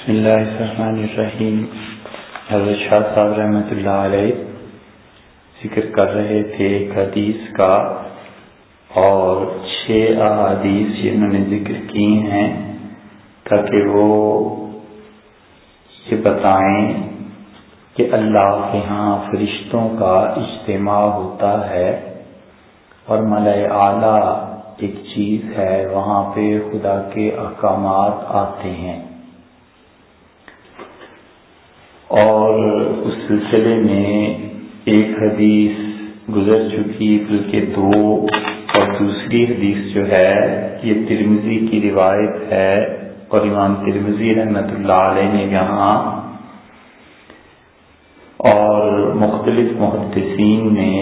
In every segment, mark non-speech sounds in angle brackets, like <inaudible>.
بسم اللہ الرحمن الرحیم حضرت شاہ صاحب رحمۃ اللہ علیہ ذکر کر رہے تھے ایک حدیث کا اور چھ احادیث جنہوں نے ذکر کی ہیں تاکہ وہ یہ بتائیں کہ اللہ کے ہاں فرشتوں کا اجتماع ہوتا ہے اور ملئے اعلیٰ ایک چیز ہے، وہاں پہ خدا کے احکامات آتے ہیں۔ اور اس سلسلے میں ایک حدیث گزر چکی، بلکہ دو، اور دوسری حدیث جو ہے، یہ ترمزی کی روایت ہے، اور امام ترمزی رحمت اللہ علیہ نے یہاں اور مختلف محدثین نے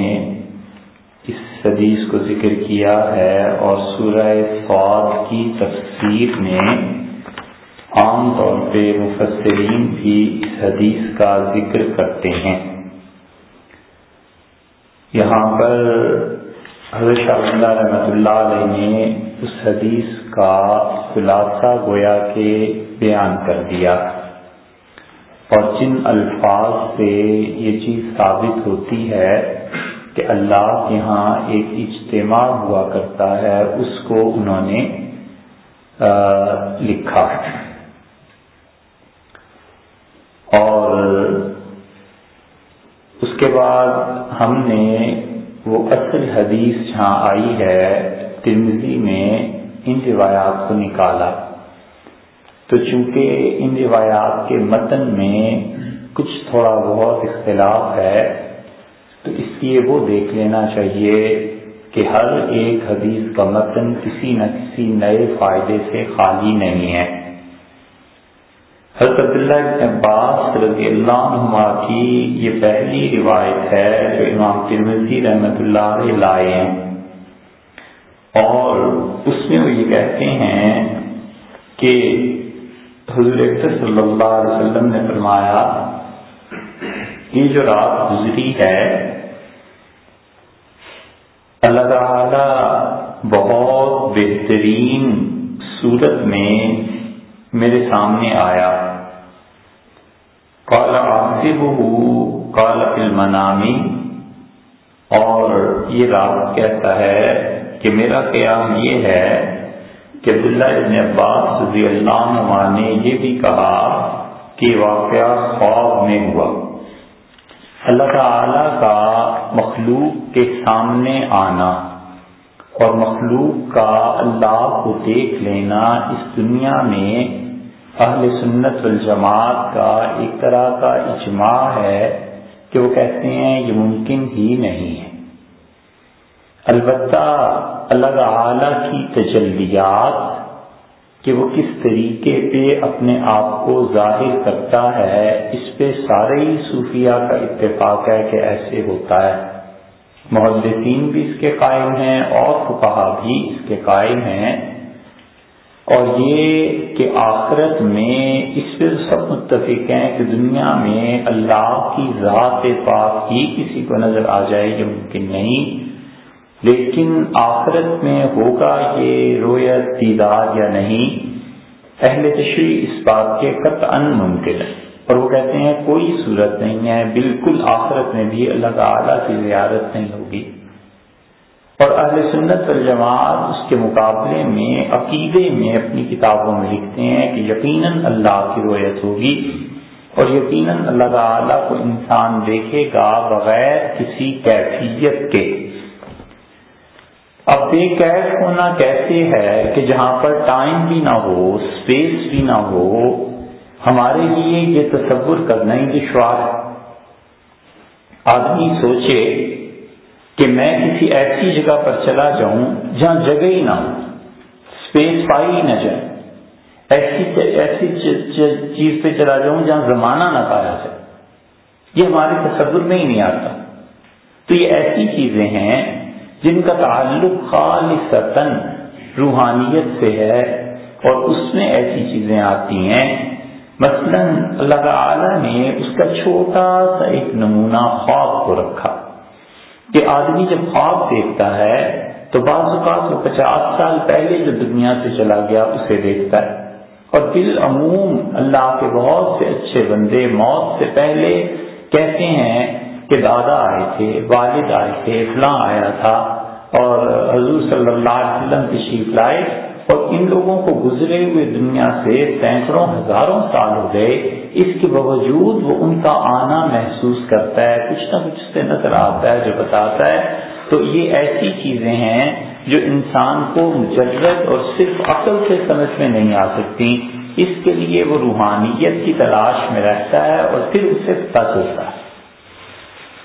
اس حدیث کو ذکر کیا ہے، اور سورہ فوت کی تفسیر میں عام طور پہ مفسرین بھی اس حدیث کا ذکر کرتے ہیں۔ یہاں پر حضرت شاہ رحمۃ اللہ علیہ نے اس حدیث کا خلاصہ گویا کے بیان کر دیا۔ اور جن الفاظ سے یہ چیز ثابت ہوتی ہے کہ اللہ کے ہاں ایک اجتماع ہوا کرتا ہے، اس کو انہوں نے لکھا۔ اور اس کے بعد ہم نے وہ اصل حدیث جہاں آئی ہے ترمزی میں ان روایات کو نکالا۔ تو چونکہ ان روایات کے متن میں کچھ تھوڑا بہت اختلاف ہے، تو اس لیے وہ دیکھ لینا چاہیے کہ ہر ایک حدیث کا متن کسی نہ کسی نئے فائدے سے خالی نہیں ہے۔ حضرت اللہ عباس رضی اللہ عنہ کی یہ پہلی روایت ہے جو امام ترمزی رحمت اللہ علیہ لائے ہیں۔ اور اس میں وہ یہ کہتے ہیں کہ حضور صلی اللہ علیہ وسلم نے فرمایا، یہ جو رات گزری ہے، اللہ تعالی بہت بہترین صورت میں میرے سامنے آیا۔ کالا آصف کالا المنامی اور یہ رات کہتا ہے کہ میرا قیام یہ ہے کہ عبداللہ ابن عباس رضی اللہ عنہ نے یہ بھی کہا کہ واقعہ خواب میں ہوا۔ اللہ تعالی کا مخلوق کے سامنے آنا اور مخلوق کا اللہ کو دیکھ لینا اس دنیا میں اہل سنت والجماعت کا ایک طرح کا اجماع ہے کہ وہ کہتے ہیں یہ ممکن ہی نہیں ہے۔ البتہ اللہ تعالی کی تجلیات کہ وہ کس طریقے پہ اپنے آپ کو ظاہر کرتا ہے، اس پہ سارے ہی صوفیہ کا اتفاق ہے کہ ایسے ہوتا ہے۔ محدثین بھی اس کے قائم ہیں اور فقہا بھی اس کے قائم ہیں۔ اور یہ کہ آخرت میں اس پہ سب متفق ہیں کہ دنیا میں اللہ کی ذات پاک ہی کسی کو نظر آ جائے یہ ممکن نہیں۔ لیکن آخرت میں ہوگا یہ رویت دیدار یا نہیں، اہل تشریح اس بات کے قطعا ممکن ہے اور وہ کہتے ہیں کوئی صورت نہیں ہے، بالکل آخرت میں بھی اللہ تعالیٰ کی زیارت نہیں ہوگی۔ اور اہل سنت والجماعت اس کے مقابلے میں عقیدے میں اپنی کتابوں میں لکھتے ہیں کہ یقیناً اللہ کی رویت ہوگی اور یقیناً اللہ تعالیٰ کو انسان دیکھے گا بغیر کسی کیفیت کے۔ اب بے قید ہونا کیسے ہے کہ جہاں پر ٹائم بھی نہ ہو اسپیس بھی نہ ہو، ہمارے لیے یہ تصور کرنا ہی دشوار ہے۔ آدمی سوچے کہ میں کسی ایسی جگہ پر چلا جاؤں جہاں جگہ ہی نہ ہو اسپیس پائی ہی نہ جائے۔ ایسی ایسی چیز پہ چلا جاؤں جہاں زمانہ نہ پایا جائے۔ یہ ہمارے تصور میں ہی نہیں آتا۔ تو یہ ایسی چیزیں ہیں جن کا تعلق خالص روحانیت سے ہے اور اس میں ایسی چیزیں آتی ہیں۔ مثلا اللہ تعالی نے اس کا چھوٹا سا ایک نمونہ خواب کو رکھا۔ کہ آدمی جب خواب دیکھتا ہے تو بعض اوقات وہ پچاس سال پہلے جو دنیا سے چلا گیا اسے دیکھتا ہے۔ اور بالعموم اللہ کے بہت سے اچھے بندے موت سے پہلے کہتے ہیں کہ دادا آئے تھے، والد آئے تھے، فلاں آیا تھا اور حضور صلی اللہ علیہ وسلم تشریف لائے اور ان لوگوں کو گزرے ہوئے دنیا سے سینکڑوں ہزاروں سال ہو گئے، اس کے باوجود وہ ان کا آنا محسوس کرتا ہے، کچھ نہ کچھ سے نظر آتا ہے، جو بتاتا ہے۔ تو یہ ایسی چیزیں ہیں جو انسان کو مجرد اور صرف عقل سے سمجھ میں نہیں آ سکتی۔ اس کے لیے وہ روحانیت کی تلاش میں رہتا ہے اور پھر اسے پتہ چلتا ہے۔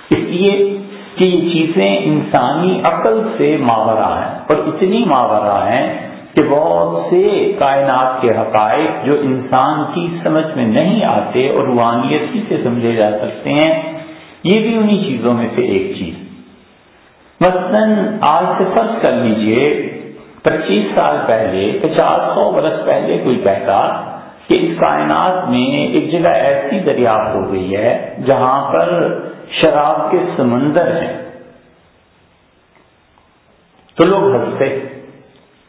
اس لیے کہ یہ چیزیں انسانی عقل سے ماورہ ہیں اور اتنی ماورہ ہیں کہ بہت سے کائنات کے حقائق جو انسان کی سمجھ میں نہیں آتے اور روحانیت ہی سے سمجھے جا سکتے ہیں، یہ بھی انہی چیزوں میں سے ایک چیز۔ مثلاً آج سے فرض کر لیجیے، پچیس سال پہلے، پچاس سو برس پہلے کوئی کہتا کہ اس کائنات میں ایک جگہ ایسی دریافت ہو گئی ہے جہاں پر شراب کے سمندر ہیں۔ تو لوگ ہنستے۔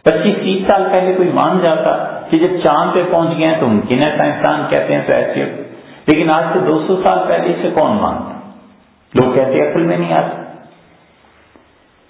پچیس تیس سال پہلے کوئی مان جاتا کہ جب چاند پہ پہنچ گئے ہیں تو ممکن ہے سائنسدان کہتے ہیں تو ایسے لیکن آج سے دو سو سال پہلے سے کون مانتا؟ لوگ کہتے ہیں اصل میں نہیں آتا۔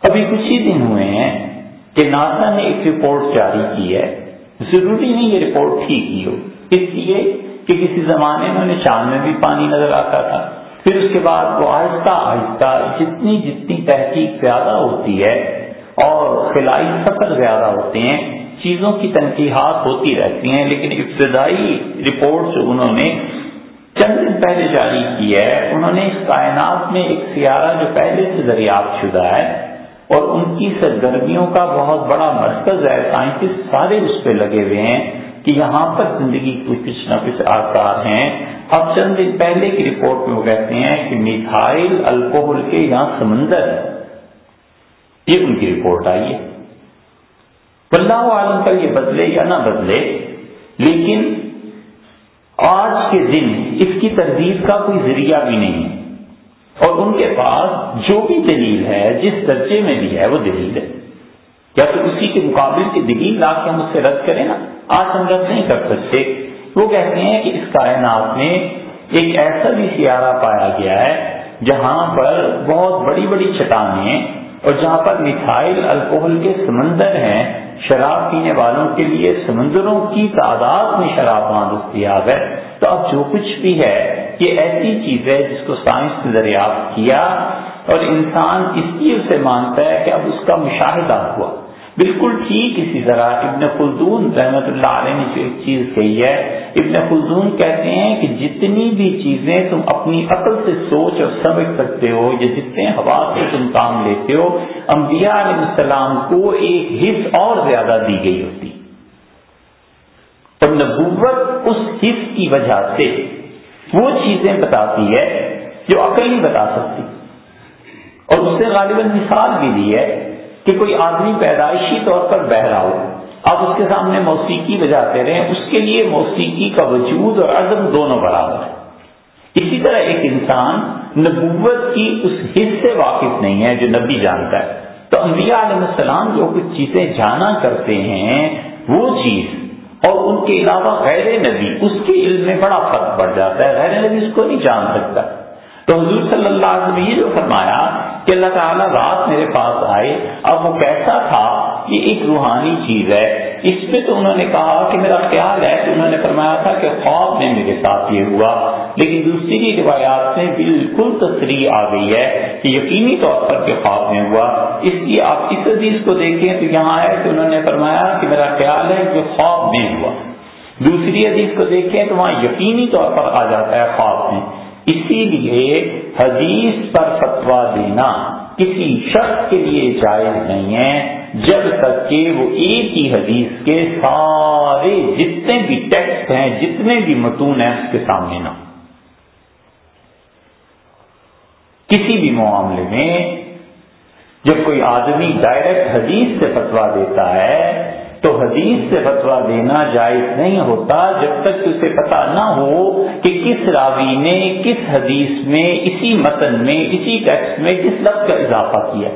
ابھی کچھ ہی دن ہوئے ہیں کہ ناسا نے ایک رپورٹ جاری کی ہے۔ ضروری نہیں یہ رپورٹ ٹھیک ہی ہو۔ اس لیے کہ کسی زمانے میں انہیں چاند میں بھی پانی نظر آتا تھا۔ پھر اس کے بعد وہ آہستہ آہستہ جتنی جتنی تحقیق زیادہ ہوتی ہے اور خلائی سفر زیادہ ہوتے ہیں، چیزوں کی تنقیحات ہوتی رہتی ہیں، لیکن ابتدائی رپورٹ جو انہوں نے چند دن پہلے جاری کی ہے، انہوں نے اس کائنات میں ایک سیارہ جو پہلے سے دریافت شدہ ہے اور ان کی سرگرمیوں کا بہت بڑا مرکز ہے، سائنٹسٹ سارے اس پہ لگے ہوئے ہیں کہ یہاں پر زندگی کچھ نہ کچھ آکار ہیں۔ اب چند دن پہلے کی رپورٹ میں وہ کہتے ہیں کہ میتھائل الکوہل کے یہاں سمندر ہے یہ ان کی رپورٹ آئی ہے۔ اللہ عالم کا یہ بدلے یا نہ بدلے، لیکن آج کے دن اس کی تردید کا کوئی ذریعہ بھی نہیں اور ان کے پاس جو بھی دلیل ہے، جس درجے میں بھی ہے، وہ دلیل ہے۔ یا تو اسی کے مقابل کی دلیل لا کے ہم اس سے رد کریں نا۔ آج ہم رد نہیں کر سکتے۔ وہ کہتے ہیں کہ اس کائنات میں ایک ایسا بھی سیارہ پایا گیا ہے، جہاں پر بہت بڑی بڑی چٹانیں اور جہاں پر میٹھائل الکوہل کے سمندر ہیں، شراب پینے والوں کے لیے سمندروں کی تعداد میں شراب وہاں دستیاب ہے۔ تو اب جو کچھ بھی ہے، یہ ایسی چیز ہے جس کو سائنس نے دریافت کیا اور انسان اس لیے اسے مانتا ہے کہ اب اس کا مشاہدہ ہوا۔ بالکل ٹھیک اسی طرح ابن خلدون رحمت اللہ علیہ نے جو ایک چیز کہی ہے، ابن خلدون کہتے ہیں کہ جتنی بھی چیزیں تم اپنی عقل سے سوچ اور سمجھ سکتے ہو یا جتنے ہوا سے تم کام لیتے ہو، انبیاء علیہ السلام کو ایک حص اور زیادہ دی گئی ہوتی۔ اور نبوت اس حص کی وجہ سے وہ چیزیں بتاتی ہے جو عقل نہیں بتا سکتی۔ اور اس سے غالباً مثال بھی دی ہے کہ کوئی آدمی پیدائشی طور پر بہ رہا ہو، آپ اس کے سامنے موسیقی بجاتے رہے اس کے لیے موسیقی کا وجود اور عزم دونوں برابر ہے۔ اسی طرح ایک انسان نبوت کی اس حص سے واقف نہیں ہے جو نبی جانتا ہے۔ تو انبیاء علیہ السلام جو کچھ چیزیں جانا کرتے ہیں، وہ چیز اور ان کے علاوہ غیر نبی، اس کے علم میں بڑا فرق پڑ جاتا ہے۔ غیر نبی اس کو نہیں جان سکتا۔ تو حضور صلی اللہ علیہ وسلم یہ جو فرمایا کہ اللہ تعالیٰ رات میرے پاس آئے۔ اب وہ کیسا تھا یہ ایک روحانی چیز ہے۔ اس پہ تو انہوں نے کہا کہ میرا خیال ہے کہ انہوں نے فرمایا تھا کہ خواب میں میرے ساتھ یہ ہوا۔ لیکن دوسری روایات میں بالکل تصریح آ گئی ہے کہ یقینی طور پر کہ خواب میں ہوا۔ اس لیے آپ اس حدیث کو دیکھیں تو یہاں ہے کہ انہوں نے فرمایا کہ میرا خیال ہے کہ خواب میں ہوا۔ دوسری حدیث کو دیکھیں تو وہاں یقینی طور پر آ جاتا ہے خواب میں۔ اسی لیے حدیث پر فتوا دینا کسی شخص کے لیے جائز نہیں ہے، جب تک کہ وہ ایک ہی حدیث کے سارے جتنے بھی ٹیکسٹ ہیں، جتنے بھی متون ہیں، اس کے سامنے نہ کسی بھی معاملے میں جب کوئی آدمی ڈائریکٹ حدیث سے فتوا دیتا ہے تو حدیث سے فتوا دینا جائز نہیں ہوتا جب تک کہ اسے پتا نہ ہو کہ کس راوی نے کس حدیث میں اسی متن میں، اسی ٹیکسٹ میں کس لفظ کا اضافہ کیا۔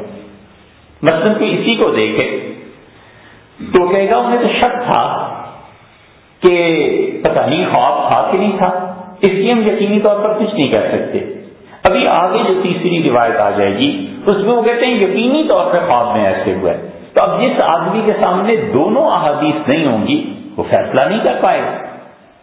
مثلاً کوئی اسی کو دیکھے تو کہے گا، انہیں تو شک تھا کہ پتہ نہیں خواب تھا کہ نہیں تھا، اس لیے ہم یقینی طور پر کچھ نہیں کہہ سکتے۔ ابھی آگے جو تیسری روایت آ جائے گی، اس میں وہ کہتے ہیں، یقینی طور پر خواب میں ایسے ہوا ہے۔ تو اب جس آدمی کے سامنے دونوں احادیث نہیں ہوں گی، وہ فیصلہ نہیں کر پائے گا۔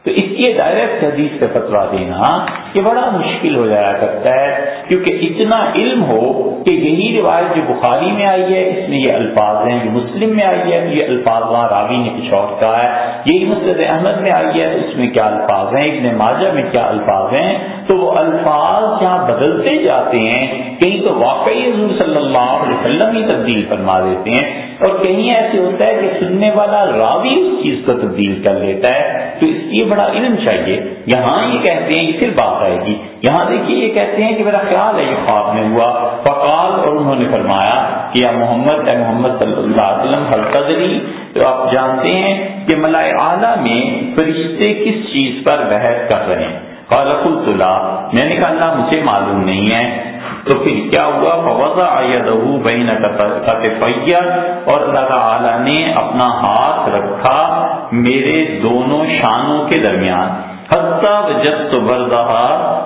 تو اس لیے ڈائریکٹ حدیث سے فتوا دینا یہ بڑا مشکل ہو جایا کرتا ہے، کیونکہ اتنا علم ہو کہ یہی روایت جو بخاری میں آئی ہے، اس میں یہ الفاظ ہیں، جو مسلم میں آئی ہے، یہ الفاظ وہاں راوی نے کچھ اور کہا ہے۔ یہی مسجد احمد میں آئی ہے اس میں کیا الفاظ ہیں؟ ابن ماجہ میں کیا الفاظ ہیں؟ تو وہ الفاظ جہاں بدلتے جاتے ہیں، کہیں تو واقعی حضور صلی اللہ علیہ وسلم ہی تبدیل فرما دیتے ہیں۔ اور کہیں ایسے ہوتا ہے کہ سننے والا راوی اس چیز کو تبدیل کر لیتا ہے، تو اس لیے بڑا علم چاہیے۔ یہاں یہ کہتے ہیں پھر بات آئے گی۔ یہاں دیکھیے، یہ کہتے ہیں کہ میرا خیال ہے، یہ خواب میں ہوا۔ فقال، اور انہوں نے فرمایا کہ یا محمد، اے محمد صلی اللہ علیہ وسلم حلقدری تو آپ جانتے ہیں کہ ملائے اعلیٰ میں فرشتے کس چیز پر بحث کر رہے ہیں۔ قالق اللہ میں نے کہا، اللہ مجھے معلوم نہیں ہے۔ تو پھر کیا ہوا؟ فوضا بین اور اللہ تعالی نے اپنا ہاتھ رکھا میرے دونوں شانوں کے درمیان۔ حتیٰ جب تو بردہ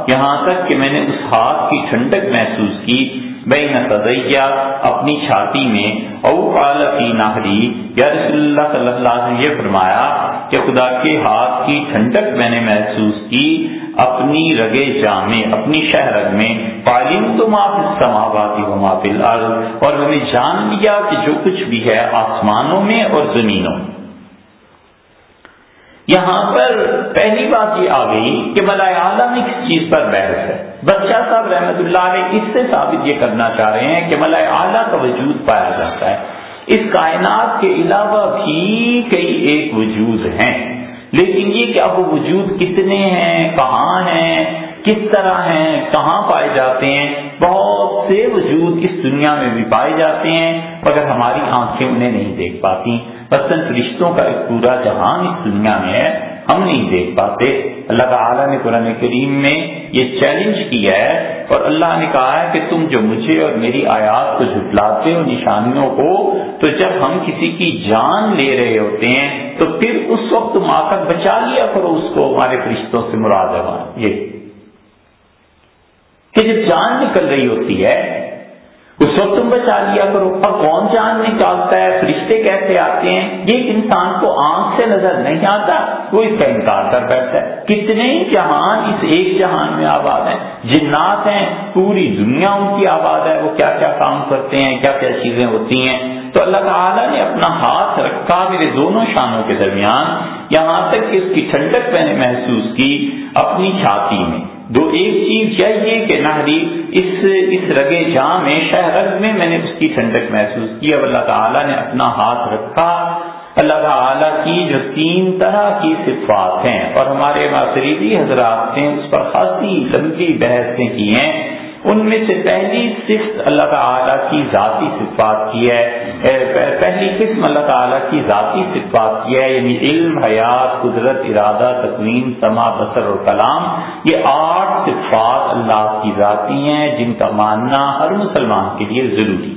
یہاں تک کہ میں نے اس ہاتھ کی ٹھنڈک محسوس کی۔ بین تدیا اپنی چھاتی میں او قال فی نہری یا رسول اللہ صلی اللہ علیہ وسلم یہ فرمایا کہ خدا کے ہاتھ کی ٹھنڈک میں نے محسوس کی، اپنی رگے جامع اپنی شہرگ میں، پالیم تو معاف سماواتی و معافی اور میں نے جان لیا کہ جو کچھ بھی ہے آسمانوں میں اور زمینوں میں۔ یہاں پر پہلی بات یہ آ گئی کہ ملائے عالم کس چیز پر بحث ہے؟ بچہ صاحب رحمت اللہ علیہ اس سے ثابت یہ کرنا چاہ رہے ہیں کہ ملائے اعلیٰ کا وجود پایا جاتا ہے۔ اس کائنات کے علاوہ بھی کئی ایک وجود ہیں۔ لیکن یہ کہ اب وہ وجود کتنے ہیں، کہاں ہیں، کس طرح ہیں، کہاں پائے جاتے ہیں، بہت سے وجود اس دنیا میں بھی پائے جاتے ہیں، مگر ہماری آنکھیں انہیں نہیں دیکھ پاتی۔ مثلاً فرشتوں کا ایک پورا جہان اس دنیا میں ہے۔ ہم نہیں دیکھ پاتے۔ اللہ تعالیٰ نے قرآن کریم میں یہ چیلنج کیا ہے اور اللہ نے کہا ہے کہ تم جو مجھے اور میری آیات کو جھٹلاتے ہو، نشانیوں کو، تو جب ہم کسی کی جان لے رہے ہوتے ہیں، تو پھر اس وقت تم آ کر بچا لیا کرو، اس کو ہمارے فرشتوں سے مراد ہے۔ یہ کہ جب جان نکل رہی ہوتی ہے، اس وقت تم بچا لیا کرو۔ اب کون جان نکالتا ہے؟ فرشتے کیسے آتے ہیں؟ یہ انسان کو آنکھ سے نظر نہیں آتا، وہ اس کا انکار کر بیٹھتا ہے۔ کتنے ہی جہان اس ایک جہان میں آباد ہیں۔ جنات ہیں، پوری دنیا ان کی آباد ہے، وہ کیا کیا کام کرتے ہیں، کیا کیا چیزیں ہوتی ہیں۔ تو اللہ تعالیٰ نے اپنا ہاتھ رکھا میرے دونوں شانوں کے درمیان، یہاں تک کہ اس کی ٹھنڈک میں نے محسوس کی اپنی چھاتی میں۔ دو ایک چیز چاہیے کہ نہری اس اس رگے جاں میں شہرت میں میں نے اس کی ٹھنڈک محسوس کی اب اللہ تعالیٰ نے اپنا ہاتھ رکھا۔ اللہ تعالیٰ کی جو تین طرح کی صفات ہیں اور ہمارے معاشرتی حضرات نے اس پر خاصی لمبی بحثیں کی ہیں۔ ان میں سے پہلی صفت اللہ تعالیٰ کی ذاتی صفات کی ہے پہلی قسم اللہ تعالیٰ کی ذاتی صفات کی ہے یعنی علم، حیات، قدرت، ارادہ تقویم سما بسر اور کلام، یہ آٹھ صفات اللہ کی ذاتی ہیں جن کا ماننا ہر مسلمان کے لیے ضروری۔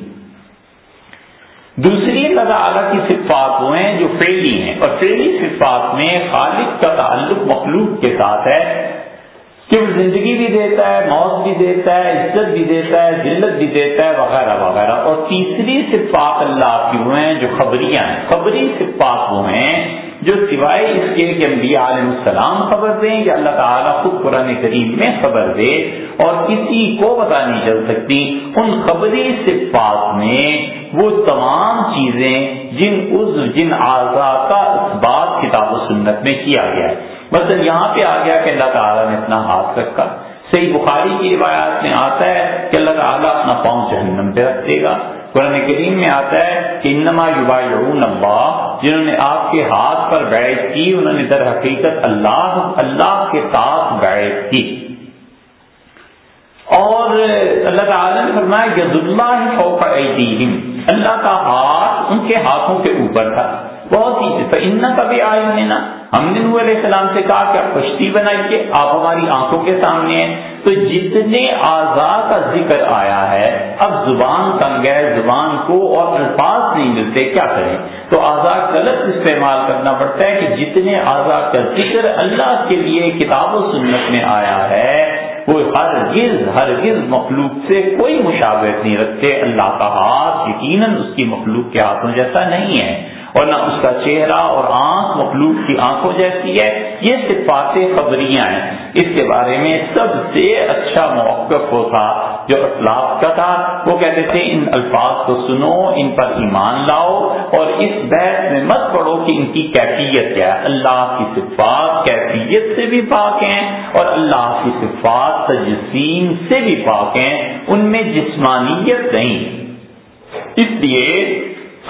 دوسری اللہ تعالیٰ کی صفات وہ ہیں جو فیلی ہیں، اور فیلی صفات میں خالق کا تعلق مخلوق کے ساتھ ہے۔ کہ وہ زندگی بھی دیتا ہے، موت بھی دیتا ہے، عزت بھی دیتا ہے ذلت بھی دیتا ہے، وغیرہ وغیرہ۔ اور تیسری صفات اللہ کی وہ ہیں جو خبریاں ہیں۔ خبری صفات وہ ہیں جو سوائے اس کے کہ انبیاء علیہ السلام خبر دیں، یا اللہ تعالیٰ خود قرآن کریم میں خبر دے اور کسی کو پتا نہیں چل سکتی۔ ان خبری صفات میں وہ تمام چیزیں جن عز جن اعضا کا اس بات کتاب و سنت میں کیا گیا ہے۔ مثلا یہاں پہ آ گیا کہ اللہ تعالیٰ نے اپنا ہاتھ رکھا، صحیح بخاری کی روایات میں آتا ہے کہ اللہ تعالیٰ اپنا پاؤں جہنم پہ رکھ دے گا۔ قرآن کریم میں آتا ہے کہ انما یوبا اللہ، جنہوں نے آپ کے ہاتھ پر بیعت کی، انہوں نے در حقیقت اللہ اللہ کے ساتھ بیعت کی۔ اور اللہ تعالیٰ نے فرمایا یز اللہ فوق ایدیہم۔ اللہ کا ہاتھ ان کے ہاتھوں کے اوپر تھا۔ بہت ہی ان کا بھی آئے نا ہم نے نور علیہ السلام سے کہا کہ آپ کشتی بنائیے آپ ہماری آنکھوں کے سامنے ہیں۔ تو جتنے اعضاء کا ذکر آیا ہے، اب زبان تنگ ہے، زبان کو اور الفاظ نہیں ملتے، کیا کریں؟ تو اعضاء غلط استعمال کرنا پڑتا ہے کہ جتنے اعضاء کا ذکر اللہ کے لیے کتاب و سنت میں آیا ہے، وہ ہر گز ہر مخلوق سے کوئی مشابہت نہیں رکھتے۔ اللہ کا ہاتھ یقیناً اس کی مخلوق کے ہاتھوں جیسا نہیں ہے۔ اور نہ اس کا چہرہ اور آنکھ مخلوق کی آنکھوں جیسی ہے۔ یہ صفات خبریاں ہیں۔ اس کے بارے میں سب سے اچھا موقف ہوتا جو اسلاف کا تھا۔ وہ کہتے تھے، ان الفاظ کو سنو، ان پر ایمان لاؤ اور اس بحث میں مت پڑھو کہ ان کی کیفیت کیا ہے۔ اللہ کی صفات کیفیت سے بھی پاک ہیں اور اللہ کی صفات تجسیم سے بھی پاک ہیں۔ ان میں جسمانیت نہیں۔ اس لیے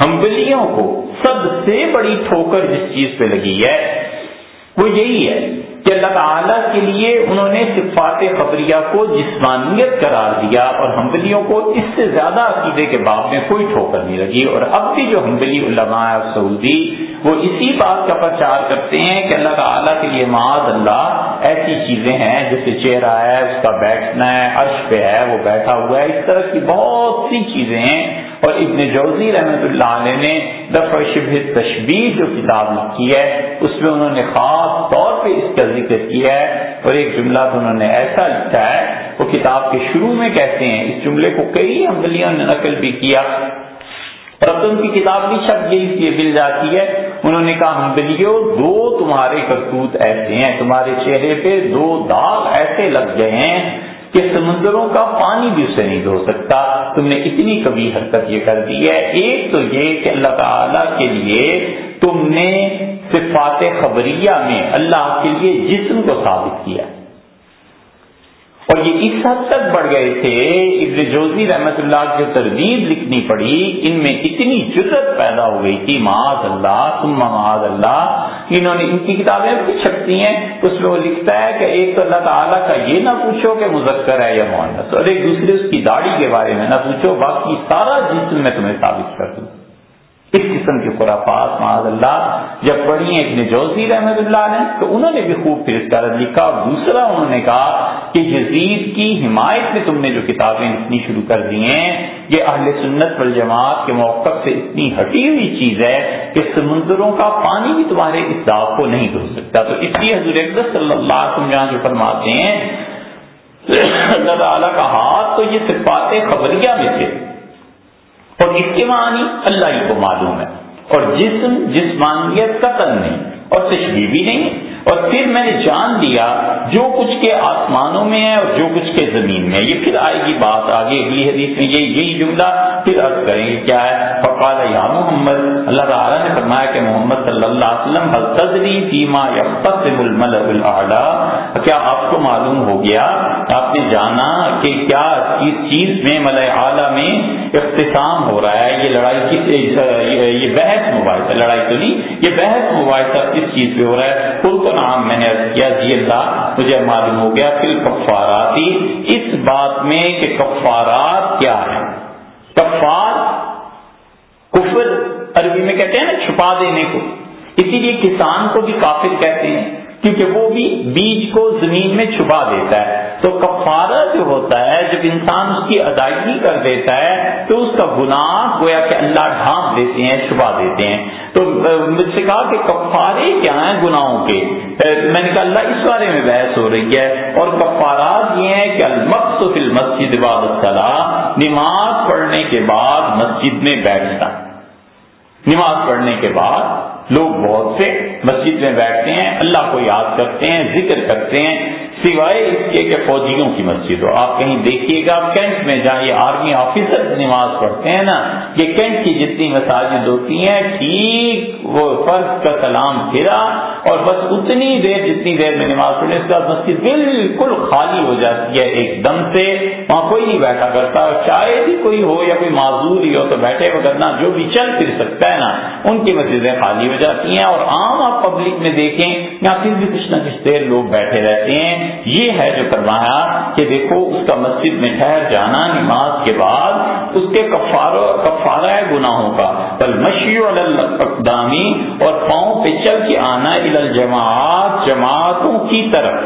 ہمبلیوں کو سب سے بڑی ٹھوکر جس چیز پہ لگی ہے وہ یہی ہے کہ اللہ تعالیٰ کے لیے انہوں نے صفات خبریہ کو جسمانیت قرار دیا اور ہمبلیوں کو اس سے زیادہ عقیدے کے باب میں کوئی ٹھوکر نہیں لگی اور اب بھی جو ہمبلی علماء سعودی وہ اسی بات کا پرچار کرتے ہیں کہ اللہ تعالیٰ کے لیے معاذ اللہ ایسی چیزیں ہیں جیسے چہرہ ہے، اس کا بیٹھنا ہے، عرش پہ ہے، وہ بیٹھا ہوا ہے، اس طرح کی بہت سی چیزیں ہیں اور ابن جوزی رحمت اللہ علیہ نے دفع شب تشبیر جو کتاب لکھی ہے، اس میں انہوں نے خاص خاص طور پہ اس کا ذکر کیا ہے اور ایک جملہ تو انہوں نے ایسا لکھا ہے، وہ کتاب کے شروع میں کہتے ہیں، اس جملے کو کئی عملیوں نے نقل بھی کیا۔ اور اب تو ان کی کتاب بھی چھپ گئی اس لیے مل جاتی ہے۔ انہوں نے کہا ہمبلیوں دو تمہارے کرتوت ایسے ہیں، تمہارے چہرے پہ دو داغ ایسے لگ گئے ہیں کہ سمندروں کا پانی بھی اسے نہیں دھو سکتا۔ تم نے اتنی کبھی حرکت یہ کر دی ہے۔ ایک تو یہ کہ اللہ تعالی کے لیے تم نے صفات خبریہ میں اللہ کے لیے جسم کو ثابت کیا۔ اور یہ اس حد تک بڑھ گئے تھے، ابن جوزی رحمت اللہ کی تردید لکھنی پڑی، ان میں اتنی جرت پیدا ہو گئی تھی، معاذ اللہ تم معاذ اللہ انہوں نے ان کی کتابیں بھی چھپتی ہیں۔ اس میں وہ لکھتا ہے کہ ایک تو اللہ تعالیٰ کا یہ نہ پوچھو کہ مذکر ہے یا معنس اور ایک دوسرے اس کی داڑھی کے بارے میں نہ پوچھو، باقی سارا جسم میں تمہیں ثابت کر دوں۔ اس قسم کی خرافات معاذ اللہ جب پڑھی ہیں ابن جوزی رحمت اللہ نے تو انہوں نے بھی خوب پھر اس کا لکھا اور دوسرا انہوں نے کہا کہ یزید کی حمایت میں تم نے جو کتابیں لکھنی شروع کر دی ہیں، یہ اہل سنت والجماعت کے موقف سے اتنی ہٹی ہوئی چیز ہے کہ سمندروں کا پانی بھی تمہارے اس داغ کو نہیں دھو سکتا۔ تو اس لیے حضور اقدس صلی اللہ علیہ وسلم جہاں جو فرماتے ہیں، اللہ تعالیٰ کا ہاتھ تو یہ صفات خبریہ میں تھے۔ اور اس کے معنی اللہ ہی کو معلوم ہے اور جسم جسمانیت قتل نہیں۔ اور تشبیح بھی نہیں۔ اور پھر میں نے جان لیا جو کچھ کے آسمانوں میں ہے اور جو کچھ کے زمین میں یہ پھر آئے گی بات آگے۔ اگلی حدیث میں یہ یہی جملہ پھر عرض کریں گے کیا ہے؟ فقال یا محمد۔ اللہ تعالیٰ نے فرمایا کہ محمد صلی اللہ علیہ وسلم حل فیما یقسم الملأ الاعلی کیا آپ کو معلوم ہو گیا؟ آپ نے جانا کہ کیا اس چیز میں ملئ اعلی میں اختصام ہو رہا ہے؟ یہ لڑائی کس یہ بحث مباحثہ، لڑائی تو نہیں، یہ بحث مباحثہ کس چیز پہ ہو رہا ہے۔ کل تو نام میں نے کیا جی اللہ، مجھے معلوم ہو گیا پھر کفاراتی اس بات میں کہ کفارات کیا ہے کفار کفر عربی میں کہتے ہیں نا، چھپا دینے کو۔ اسی لیے کسان کو بھی کافر کہتے ہیں، کیونکہ وہ بھی بیج کو زمین میں چھپا دیتا ہے۔ تو کفارہ جو ہوتا ہے، جب انسان اس کی ادائیگی کر دیتا ہے، تو اس کا گناہ گویا کہ اللہ ڈھانپ دیتے ہیں، چھپا دیتے ہیں۔ تو مجھ سے کہا کہ کفارے کیا ہیں گناہوں کے؟ میں نے کہا اللہ اس بارے میں بحث ہو رہی ہے اور کفارات یہ ہیں کہ المقص فی المسجد عبادت نماز پڑھنے کے بعد مسجد میں بیٹھنا۔ نماز پڑھنے کے بعد لوگ بہت سے مسجد میں بیٹھتے ہیں، اللہ کو یاد کرتے ہیں، ذکر کرتے ہیں۔ سوائے اس کے کہ فوجیوں کی مسجد ہو۔ آپ کہیں دیکھیے گا کینٹ میں جہاں یہ آرمی آفیسر نماز پڑھتے ہیں نا یہ کینٹ کی جتنی مساجد ہوتی ہیں، ٹھیک وہ فرض کا سلام پھرا اور بس اتنی دیر جتنی دیر میں نماز پڑھنے اس کے بعد مسجد بالکل خالی ہو جاتی ہے ایک دم سے، وہاں کوئی نہیں بیٹھا کرتا۔ چاہے بھی کوئی ہو یا کوئی معذور ہی ہو تو بیٹھے وغیرہ جو بھی چل پھر سکتا ہے نا، ان کی مسجدیں خالی ہو جاتی ہیں۔ اور عام آپ پبلک میں دیکھیں یا پھر بھی کچھ نہ کچھ دیر لوگ بیٹھے رہتے ہیں۔ یہ ہے جو فرمایا کہ دیکھو، اس کا مسجد میں ٹھہر جانا نماز کے بعد اس کے کفارہ ہے گناہوں کا۔ بل مشی اقدامی اور پاؤں پہ چل کے آنا الجماعت جماعتوں کی طرف۔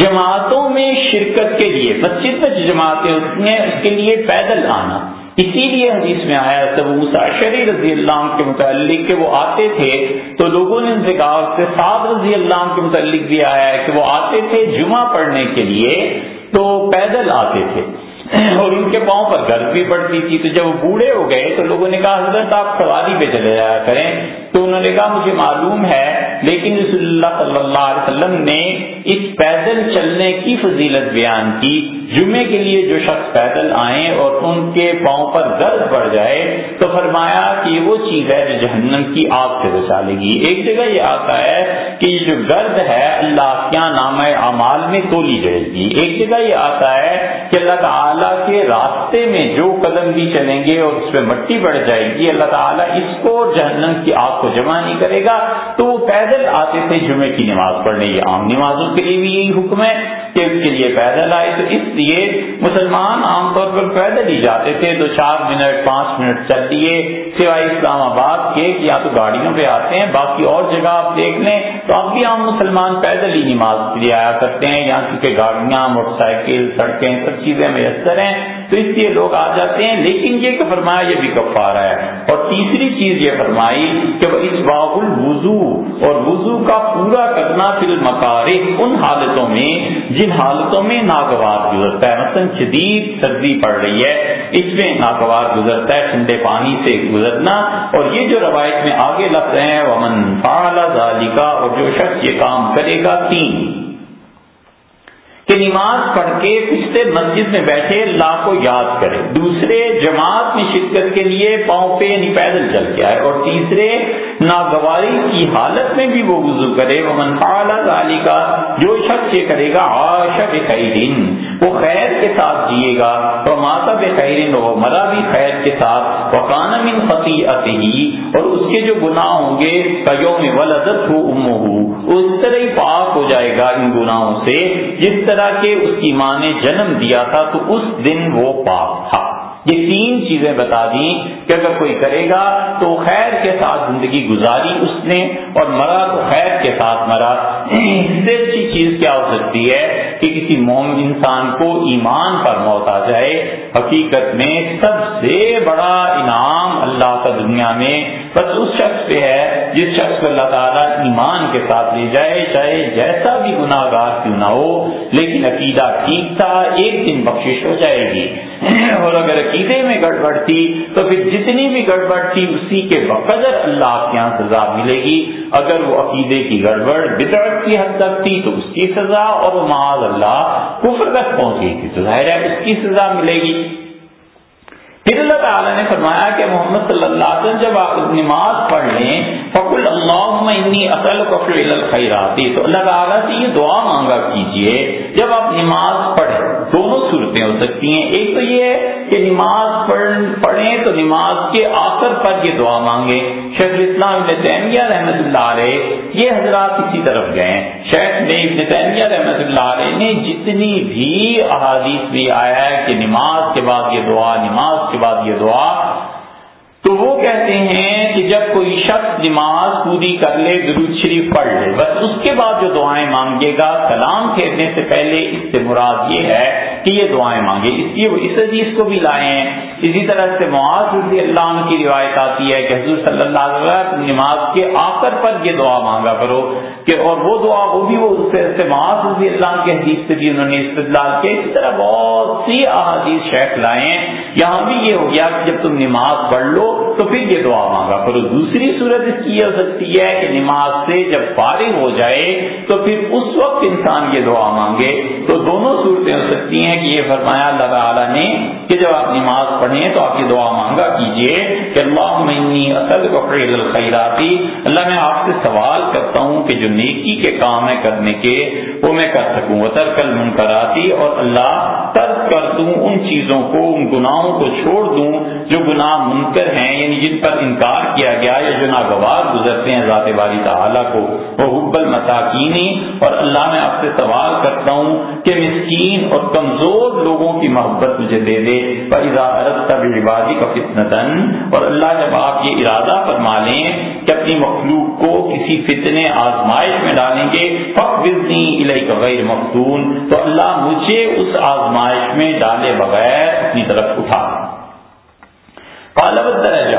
جماعتوں میں شرکت کے لیے، مسجد میں جو جماعتیں ہوتی ہیں، اس کے لیے پیدل آنا۔ اسی لیے حدیث میں آیا سب مساشری رضی اللہ عنہ کے متعلق کہ وہ آتے تھے تو لوگوں نے ان سے کہا اس سے سعد رضی اللہ عنہ کے متعلق بھی آیا ہے کہ وہ آتے تھے جمعہ پڑھنے کے لیے تو پیدل آتے تھے۔ اور ان کے پاؤں پر گرد بھی پڑتی تھی۔ تو جب وہ بوڑھے ہو گئے تو لوگوں نے کہا، حضرت آپ سواری پہ چلے جایا کریں۔ تو انہوں نے کہا، مجھے معلوم ہے، لیکن رسول اللہ صلی اللہ علیہ وسلم نے اس پیدل چلنے کی فضیلت بیان کی۔ جمعے کے لیے جو شخص پیدل آئیں اور ان کے پاؤں پر درد پڑ جائے تو فرمایا کہ یہ وہ چیز ہے جو جہنم کی آگ سے بچا لے گی۔ ایک جگہ یہ آتا ہے کہ یہ جو گرد ہے، اللہ کیا نام اعمال میں تولی جائے گی۔ ایک جگہ یہ آتا ہے کہ اللہ تعالیٰ کے راستے میں جو قدم بھی چلیں گے اور اس پہ مٹی بڑھ جائے گی، اللہ تعالیٰ اس کو جہنم کی آگ کو جمع نہیں کرے گا۔ تو وہ پیدل آتے تھے جمعے کی نماز پڑھنے، یہ عام نمازوں کے لیے بھی یہی حکم ہے۔ کہ اس کے لیے پیدل آئے، تو اس لیے مسلمان عام طور پر پیدل ہی جاتے تھے، تو چار منٹ، پانچ منٹ چل دیے، سوائے اسلام آباد کے کہ یا تو گاڑیوں پہ آتے ہیں، باقی اور جگہ آپ دیکھ لیں، تو اب بھی عام مسلمان پیدل ہی نماز کے لیے آیا کرتے ہیں، یہاں کیونکہ گاڑیاں، موٹر سائیکل، سڑکیں، سب چیزیں میسر ہیں۔ تو اس لیے لوگ آ جاتے ہیں، لیکن یہ کہ فرمایا یہ بھی کفارہ ہے۔ اور تیسری چیز یہ فرمائی کہ وہ اس باغ الوضو اور وضو کا پورا کرنا فی المکارک ان حالتوں میں جن حالتوں میں ناگوار گزرتا ہے۔ مثلا شدید سردی پڑ رہی ہے، اس میں ناگوار گزرتا ہے، ٹھنڈے پانی سے گزرنا۔ اور یہ جو روایت میں آگے لفظ ہیں ومن فعل ذالکا اور جو شخص یہ کام کرے گا، تین۔ کہ نماز پڑھ کے پچھلے مسجد میں بیٹھے اللہ کو یاد کرے۔ دوسرے، جماعت میں شرکت کے لیے پاؤں پہ یعنی پیدل چل کے آئے۔ اور تیسرے، ناگواری کی حالت میں بھی وہ وضو کرے۔ وہ منفال علی کا جو شخص یہ کرے گا عاشق خیرین وہ خیر کے ساتھ جیے گا۔ وہ ماتا بے خیرین وہ مرا بھی خیر کے ساتھ۔ وہ کانم ان فتی اور اس کے جو گناہ ہوں گے کیوں میں ولادت ہو ام ہو اس طرح ہی پاک ہو جائے گا ان گناہوں سے، جس طرح طرح کے اس کی ماں نے جنم دیا تھا تو اس دن وہ پاک تھا۔ یہ تین چیزیں بتا دی کہ اگر کوئی کرے گا تو خیر کے ساتھ زندگی گزاری اس نے اور مرا تو خیر کے ساتھ مرا۔ اس سے اچھی چیز کیا ہو سکتی ہے؟ کہ کسی موم انسان کو ایمان پر موت آ جائے، حقیقت میں سب سے بڑا انعام اللہ کا دنیا میں بس اس شخص پہ ہے، جس شخص کو اللہ تعالیٰ ایمان کے ساتھ لے جائے، چاہے جیسا بھی گناہ گار کیوں نہ ہو، لیکن عقیدہ ٹھیک تھا، ایک دن بخشش ہو جائے گی۔ <clears throat> اور اگر عقیدے میں گڑبڑ تھی، تو پھر جتنی بھی گڑبڑ تھی، اسی کے بقدر اللہ کے یہاں سزا ملے گی۔ اگر وہ عقیدے کی گڑبڑ بدرت کی حد تک تھی، تو اس کی سزا اور وہ معاذ اللہ کفر تک پہنچے گی۔ تو ظاہر ہے اس کی سزا ملے گی۔ پھر اللہ تعالیٰ نے فرمایا کہ محمد صلی اللہ علیہ وسلم جب آپ نماز پڑھ لیں فکل اللہ انی اصل کفر الخیراتی تو اللہ تعالیٰ سے یہ دعا مانگا کیجیے، جب آپ نماز پڑھیں، دونوں صورتیں ہو سکتی ہیں۔ ایک تو یہ ہے کہ نماز پڑھیں تو نماز کے آخر پر یہ دعا مانگے شیخ اسلام ابن تیمیہ رحمت اللہ علیہ یہ حضرات اسی طرف گئے۔ شیخ نے ابن تیمیہ رحمت اللہ علیہ نے جتنی بھی احادیث بھی آیا ہے کہ نماز کے بعد یہ دعا، نماز کے بعد یہ دعا۔ تو وہ کہتے ہیں کہ جب کوئی شخص نماز پوری کر لے، درود شریف پڑھ لے، بس اس کے بعد جو دعائیں مانگے گا، کلام پھیرنے سے پہلے اس سے مراد یہ ہے کہ یہ دعائیں مانگے۔ اس لیے وہ اس عزیز کو بھی لائے ہیں۔ اسی طرح سے معاذ رضی اللہ عنہ کی روایت آتی ہے کہ حضور صلی اللہ علیہ وسلم نماز کے آخر پر یہ دعا مانگا کرو کہ اور وہ دعا وہ بھی وہ اس سے معاذ رضی اللہ عنہ کے حدیث سے بھی انہوں نے استدلال کیا۔ اسی طرح بہت سی احادیث شیخ لائے ہیں۔ یہاں بھی یہ ہو گیا کہ جب تم نماز پڑھ لو تو پھر یہ دعا مانگا۔ کرو دوسری صورت اس کی یہ ہو سکتی ہے کہ نماز سے جب فارغ ہو جائے تو پھر اس وقت انسان یہ دعا مانگے۔ تو دونوں صورتیں ہو سکتی ہیں کہ یہ فرمایا اللہ تعالیٰ نے کہ جب آپ نماز پڑھیں تو آپ یہ دعا مانگا کیجیے کہ اللہ منی اصل بقر الخیراتی اللہ میں آپ سے سوال کرتا ہوں کہ جو نیکی کے کام ہے کرنے کے، وہ میں کر سکوں۔ وہ ترکل منکراتی اور اللہ ترک کر دوں ان چیزوں کو، ان گناہوں کو چھوڑ دوں جو گناہ منکر ہیں یعنی جن پر انکار کیا گیا یا جو ناگوار گزرتے ہیں ذات باری تعالیٰ کو، وہ حب المساکینی اور اللہ میں آپ سے سوال کرتا ہوں کہ مسکین اور کمزور لوگوں کی محبت مجھے دے دے عبادی کا فتنتن اور اللہ جب آپ یہ ارادہ فرما لیں کہ اپنی مخلوق کو کسی فتنے، آزمائش میں ڈالیں گے فخنی کا غیر مختون تو اللہ مجھے اس آزمائش میں ڈالے بغیر اپنی طرف اٹھا۔ پالو درجہ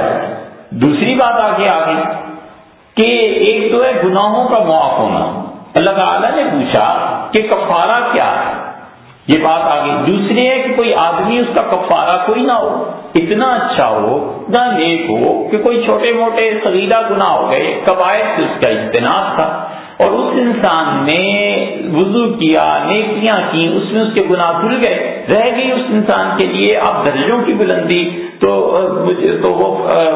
دوسری بات آگے آگے کہ ایک تو ہے گناہوں کا معاف ہونا۔ اللہ تعالیٰ نے پوچھا کہ کفارہ کیا ہے؟ یہ بات آگے۔ دوسری ہے کہ کوئی آدمی اس کا کفارہ کوئی نہ ہو، اتنا اچھا ہو نہ نیک ہو کہ کوئی چھوٹے موٹے سلیدہ گناہ ہو گئے، قواعد سے اس کا اجتناب تھا۔ اور اس انسان نے وضو کیا، نیکیاں کی اس میں اس کے گناہ دھل گئے۔ رہ گئی اس انسان کے لیے، اب درجوں کی بلندی۔ تو تو وہ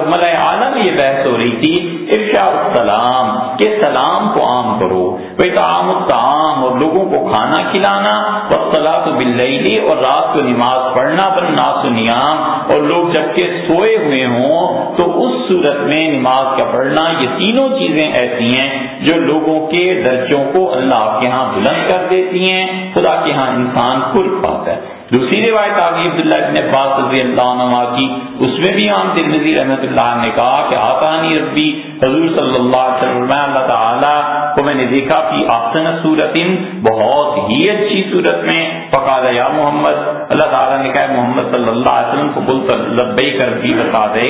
ملائے عالم یہ بحث ہو رہی تھی ارشا السلام کے سلام کو عام کرو بھائی تعام الطعام، اور لوگوں کو کھانا کھلانا اور صلاح تو اور رات کو نماز پڑھنا بن ناس نیام، اور لوگ جبکہ سوئے ہوئے ہوں، تو اس صورت میں نماز کا پڑھنا، یہ تینوں چیزیں ایسی ہیں جو لوگوں کے درجوں کو اللہ کے ہاں بلند کر دیتی ہیں، خدا کے ہاں انسان کل پاتا ہے۔ دوسری روایت آگی عبداللہ ابن عباس رضی اللہ عنہ کی، اس میں بھی عام ترمزی رحمۃ اللہ نے کہا کہ آتانی ربی حضور صلی اللہ علیہ وسلم اللہ تعالیٰ کو میں نے دیکھا کہ آسن صورت بہت ہی اچھی صورت میں فقاد یا محمد، اللہ تعالیٰ نے کہا، محمد صلی اللہ علیہ وسلم کو بول کر لبئی کر بھی بتا دے۔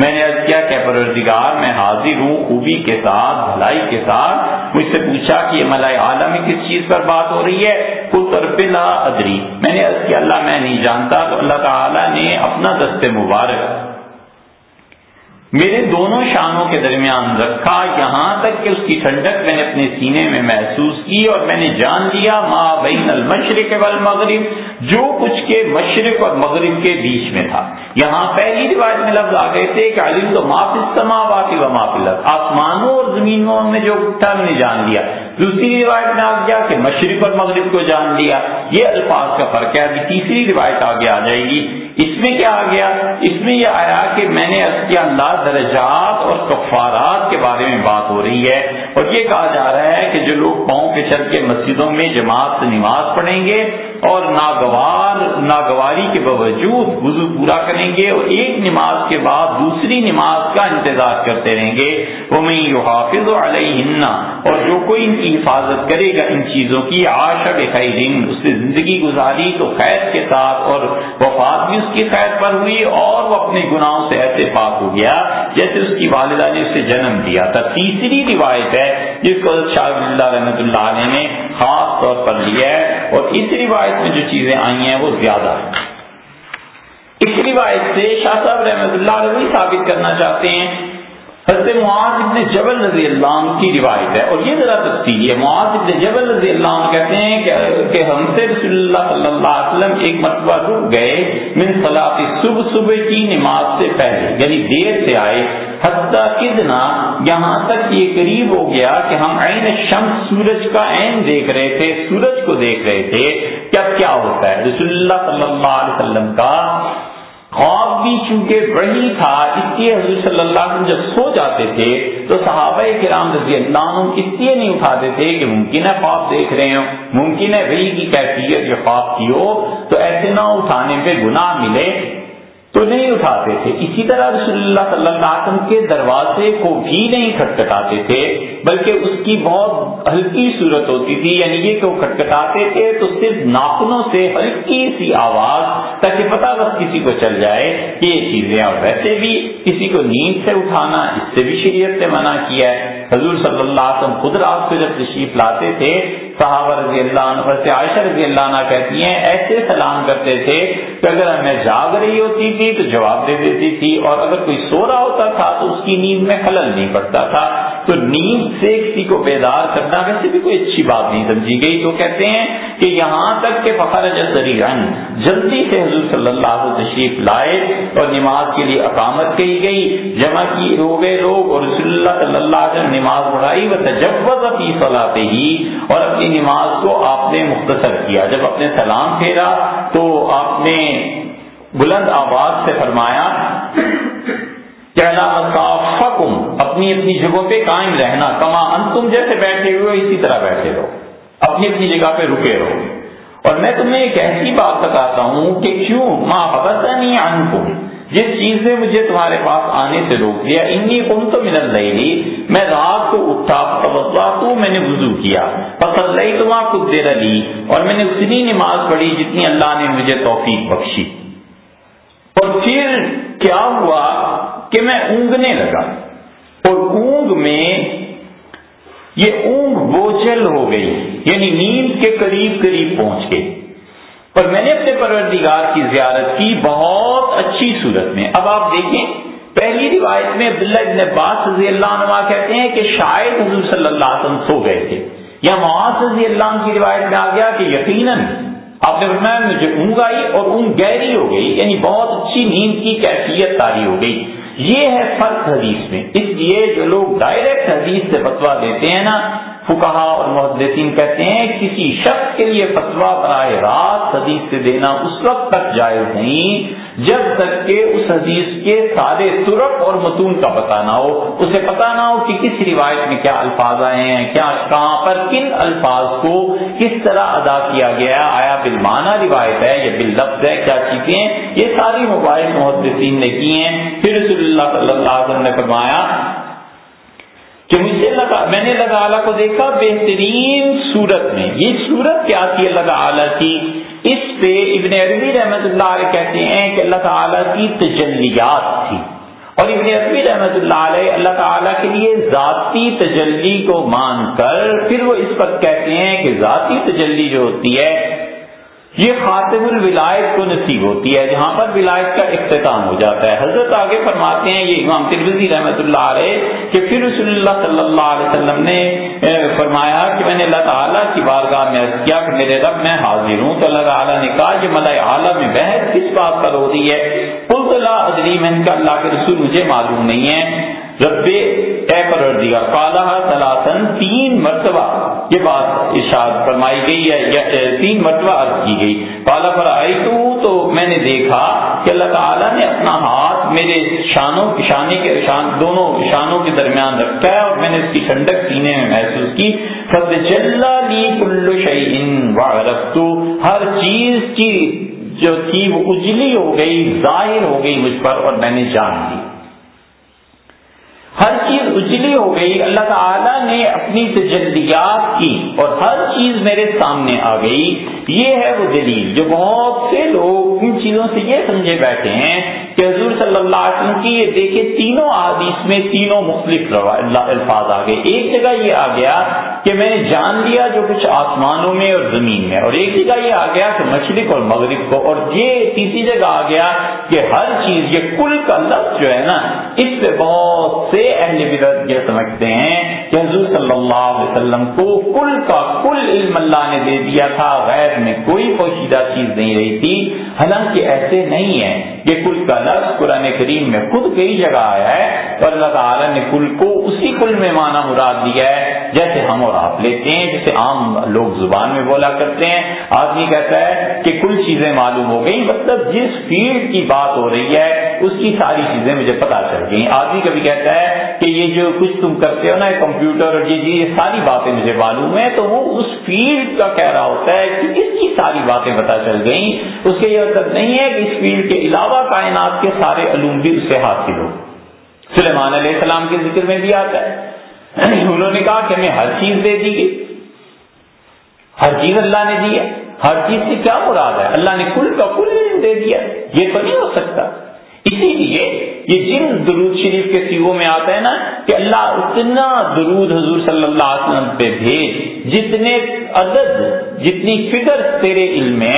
میں نے عرض کیا کہ پروردگار، میں حاضر ہوں خوبی کے ساتھ، بھلائی کے ساتھ۔ مجھ سے پوچھا کہ یہ ملائی عالم کس چیز پر بات ہو رہی ہے؟ بلا ادری میں نے عرض کیا، اللہ میں نہیں جانتا، تو اللہ تعالیٰ نے اپنا دست مبارک میرے دونوں شانوں کے درمیان رکھا، یہاں تک کہ اس کی ٹھنڈک میں نے اپنے سینے میں محسوس کی اور میں نے جان لیا، ما بین المشرق والمغرب، جو کچھ کے مشرق اور مغرب کے بیچ میں تھا۔ یہاں پہلی روایت میں لفظ آ گئے تھے کہ علم تو معافی سماواتی و معافی آسمانوں اور زمینوں میں جو اٹھا، میں نے جان لیا۔ دوسری روایت میں آ گیا کہ مشرق اور مغرب کو جان لیا۔ یہ الفاظ کا فرق ہے۔ ابھی تیسری روایت آگے آ جائے گی۔ اس میں کیا آ گیا؟ اس میں یہ آیا کہ میں نے اللہ درجات اور کفارات کے بارے میں بات ہو رہی ہے۔ اور یہ کہا جا رہا ہے کہ جو لوگ پاؤں کے چل کے مسجدوں میں جماعت سے نماز پڑھیں گے اور ناگوار، ناگواری کے باوجود وضو پورا کریں گے اور ایک نماز کے بعد دوسری نماز کا انتظار کرتے رہیں گے۔ وہ میں حافظ علیہ اور جو کوئی ان کی حفاظت کرے گا ان چیزوں کی آشب خیرین اس نے زندگی گزاری تو خیر کے ساتھ اور وفات بھی اس کی خیر پر ہوئی اور وہ اپنے گناہوں سے ایسے پاک ہو گیا، جیسے اس کی والدہ نے اسے جنم دیا تھا۔ تیسری روایت ہے، جس کو شاہ اللہ رحمۃ اللہ علیہ نے خاص طور پر لیا ہے۔ اور اس روایت روایت میں جو چیزیں آئی ہیں، وہ زیادہ ہیں۔ اس روایت سے شاہ صاحب رحمۃ اللہ علیہ ثابت کرنا چاہتے ہیں حضرت معاذ ابن جبل رضی اللہ عنہ کی روایت ہے اور یہ ذرا تفصیلی ہے۔ معاذ ابن جبل رضی اللہ عنہ کہتے ہیں کہ ہم سے رسول اللہ صلی اللہ علیہ وسلم ایک مرتبہ رک گئے من صلاح صبح صبح کی نماز سے پہلے یعنی دیر سے آئے۔ حتیٰ کدنا یہاں تک یہ قریب ہو گیا کہ ہم عین شمس سورج کا عین دیکھ رہے تھے، سورج کو دیکھ رہے تھے۔ کیا کیا ہوتا ہے؟ رسول اللہ صلی اللہ علیہ وسلم کا خواب بھی چونکہ وہی تھا، اس لیے حضور صلی اللہ علیہ وسلم جب سو جاتے تھے تو صحابہ کرام رضی اللہ عنہ اس لیے نہیں اٹھاتے تھے کہ ممکن ہے خواب دیکھ رہے ہوں، ممکن ہے وہی کی کیفیت جو خواب کی ہو، تو ایسے نہ اٹھانے پہ گناہ ملے۔ تو نہیں اٹھاتے تھے۔ اسی طرح رسول اللہ صلی اللہ علیہ وسلم کے دروازے کو بھی نہیں کھٹکھٹاتے تھے، بلکہ اس کی بہت ہلکی صورت ہوتی تھی یعنی یہ کہ وہ کھٹکھٹاتے تھے تو صرف ناخنوں سے ہلکی سی آواز تاکہ پتہ بس کسی کو چل جائے کہ یہ چیزیں اور ویسے بھی کسی کو نیند سے اٹھانا، اس سے بھی شریعت سے منع کیا ہے۔ حضور صلی اللہ علیہ وسلم خود رات کو جب تشریف لاتے تھے، صحابہ رضی اللہ عنہ سے عائشہ رضی اللہ عنہ کہتی ہیں، ایسے سلام کرتے تھے کہ اگر ہمیں جاگ رہی ہوتی تھی تو جواب دے دیتی تھی اور اگر کوئی سو رہا ہوتا تھا تو اس کی نیند میں خلل نہیں پڑتا تھا۔ تو نیند سے کسی کو بیدار کرنا ویسے بھی کوئی اچھی بات نہیں سمجھی گئی۔ تو کہتے ہیں کہ یہاں تک کہ فخر جسری جلدی سے حضور صلی اللہ علیہ تشریف لائے اور نماز کے لیے اقامت کہی گئی۔ جمع کی ہو گئے لوگ اور رسول اللہ صلی اللہ علیہ وسلم نماز پڑھائی وہ تجوز اپنی صلاحتے ہی اور اپنی نماز کو آپ نے مختصر کیا۔ جب اپنے سلام پھیرا تو آپ نے بلند آواز سے فرمایا اپنی اپنی جگہوں پہ قائم رہنا، کما ان تم جیسے بیٹھے ہوئے، اسی طرح بیٹھے رہو۔ اپنی اپنی جگہ پہ رکے رہو۔ اور میں تمہیں ایک ایسی بات بتاتا ہوں کہ کیوں؟ ماں حبت نہیں جس چیز نے مجھے تمہارے پاس آنے سے روک دیا، انی کم تو من لی میں رات کو اٹھا تو میں نے وضو کیا۔ پسند لئی تو وہاں خود دیر لی اور میں نے اتنی نماز پڑھی جتنی اللہ نے مجھے توفیق بخشی۔ اور پھر کیا ہوا کہ میں اونگنے لگا۔ اور اونگ میں یہ اونگ بوچل ہو گئی یعنی نیند کے قریب قریب پہنچ گئی۔ اور میں نے اپنے پروردگار کی زیارت کی بہت اچھی صورت میں۔ اب آپ دیکھیں، پہلی روایت میں عبداللہ ابن عباس رضی اللہ عنہ کہتے ہیں کہ شاید حضور صلی اللہ علیہ وسلم سو گئے تھے۔ یا معاذ رضی اللہ عنہ کی روایت میں آ گیا کہ یقیناً آپ نے فرمایا، مجھے اونگ آئی اور اونگ گہری ہو گئی یعنی بہت اچھی نیند کی کیفیت تاری ہو گئی۔ یہ ہے فرق حدیث میں۔ اس لیے جو لوگ ڈائریکٹ حدیث سے فتوا دیتے ہیں نا فکہ اور محدثین کہتے ہیں، کسی شخص کے لیے فتوا براہ راست حدیث سے دینا اس وقت تک جائز نہیں، جب تک کہ اس حدیث کے سارے ترک اور متون کا پتہ نہ ہو۔ اسے پتہ نہ ہو کہ کس روایت میں کیا الفاظ آئے ہیں، کیا کہاں پر کن الفاظ کو کس طرح ادا کیا گیا آیا بالمانہ روایت ہے یا بال لفظ ہے، کیا چیزیں یہ ساری موبائل محدثین نے کی ہیں۔ پھر رسول اللہ صلی اللہ علیہ وسلم نے فرمایا کہ مجھے لگا میں نے اللہ تعالیٰ کو دیکھا، بہترین صورت میں۔ یہ صورت کیا تھی اللہ تعالیٰ کی؟ اس پہ ابن عربی رحمت اللہ علیہ کہتے ہیں کہ اللہ تعالیٰ کی تجلیات تھی۔ اور ابن عربی رحمت اللہ علیہ اللہ تعالیٰ کے لیے ذاتی تجلی کو مان کر پھر وہ اس پر کہتے ہیں کہ ذاتی تجلی جو ہوتی ہے یہ خاتم الولایت کو نصیب ہوتی ہے، جہاں پر ولایت کا اختتام ہو جاتا ہے۔ حضرت آگے فرماتے ہیں، یہ امام تربی رحمۃ اللہ علیہ کہ پھر رسول اللہ صلی اللہ علیہ وسلم نے فرمایا کہ میں نے اللہ تعالیٰ کی بارگاہ میں کیا کہ میرے رب، میں حاضر ہوں۔ تو اللہ تعالیٰ نے کہا کہ ملائے اعلیٰ میں بحث کس بات پر ہو رہی ہے؟ پل اللہ ادری، میں کا اللہ کے رسول مجھے معلوم نہیں ہے۔ رب اے دیا کالا سلاسن تین مرتبہ یہ بات ارشاد فرمائی گئی ہے، یا تین مرتبہ عرض کی گئی۔ کالا پر آئی تو تو میں نے دیکھا کہ اللہ تعالیٰ نے اپنا ہاتھ میرے شانوں، شانے کے شان، دونوں شانوں کے درمیان رکھا ہے اور میں نے اس کی ٹھنڈک سینے میں محسوس کی۔ فض چلا لی کلو شعین ہر چیز کی جو تھی وہ اجلی ہو گئی، ظاہر ہو گئی مجھ پر اور میں نے جان لی۔ ہر چیز اجلی ہو گئی، اللہ تعالیٰ نے اپنی تجلیات کی اور ہر چیز میرے سامنے آ گئی۔ یہ ہے وہ دلیل جو بہت سے لوگ ان چیزوں سے یہ سمجھے بیٹھے ہیں کہ حضور صلی اللہ علیہ وسلم کی یہ دیکھے تینوں آدیش میں تینوں مختلف الفاظ آ گئے۔ ایک جگہ یہ آ گیا کہ میں نے جان لیا جو کچھ آسمانوں میں اور زمین میں، اور ایک جگہ یہ آ گیا کہ مشرق اور مغرب کو، اور یہ تیسری جگہ آ گیا کہ ہر چیز، یہ کل کا لفظ جو ہے نا، اس پہ بہت سے اہل بدت یہ سمجھتے ہیں کہ حضور صلی اللہ علیہ وسلم کو کل کا کل علم اللہ نے دے دیا تھا، غیر میں کوئی پوشیدہ چیز نہیں رہی تھی۔ حالانکہ ایسے نہیں ہے یہ کل کا لفظ قرآن کریم میں خود کئی جگہ آیا ہے تو اللہ تعالیٰ نے کل کو اسی کل میں مانا مراد دیا ہے، جیسے ہم اور آپ لیتے ہیں، جیسے عام لوگ زبان میں بولا کرتے ہیں۔ آدمی کہتا ہے کہ کل چیزیں معلوم ہو گئی مطلب جس فیلڈ کی بات ہو رہی ہے، اس کی ساری چیزیں مجھے پتا چل گئی آدمی کبھی کہتا ہے کہ یہ جو کچھ تم کرتے ہو نا کمپیوٹر اور یہ یہ ساری باتیں مجھے معلوم ہے تو وہ اس فیلڈ کا کہہ رہا ہوتا ہے کہ اس کی ساری باتیں پتا چل گئی اس کے یہ مطلب نہیں ہے کہ اس فیلڈ کے علاوہ کائنات کے سارے علوم بھی اسے حاصل ہو سلیمان علیہ السلام کے ذکر میں بھی آتا ہے۔ <clears throat> انہوں نے کہا کہ ہمیں ہر چیز دے دی گئی۔ ہر چیز اللہ نے دی ہے۔ ہر چیز سے کیا مراد ہے؟ اللہ نے کل کا کل دے دیا۔ یہ تو نہیں ہو سکتا۔ اسی لیے یہ جن درود شریف کے سیگوں میں آتا ہے نا کہ اللہ اتنا درود حضور صلی اللہ علیہ وسلم پہ بھیج، جتنے عدد، جتنی فکر تیرے علم میں،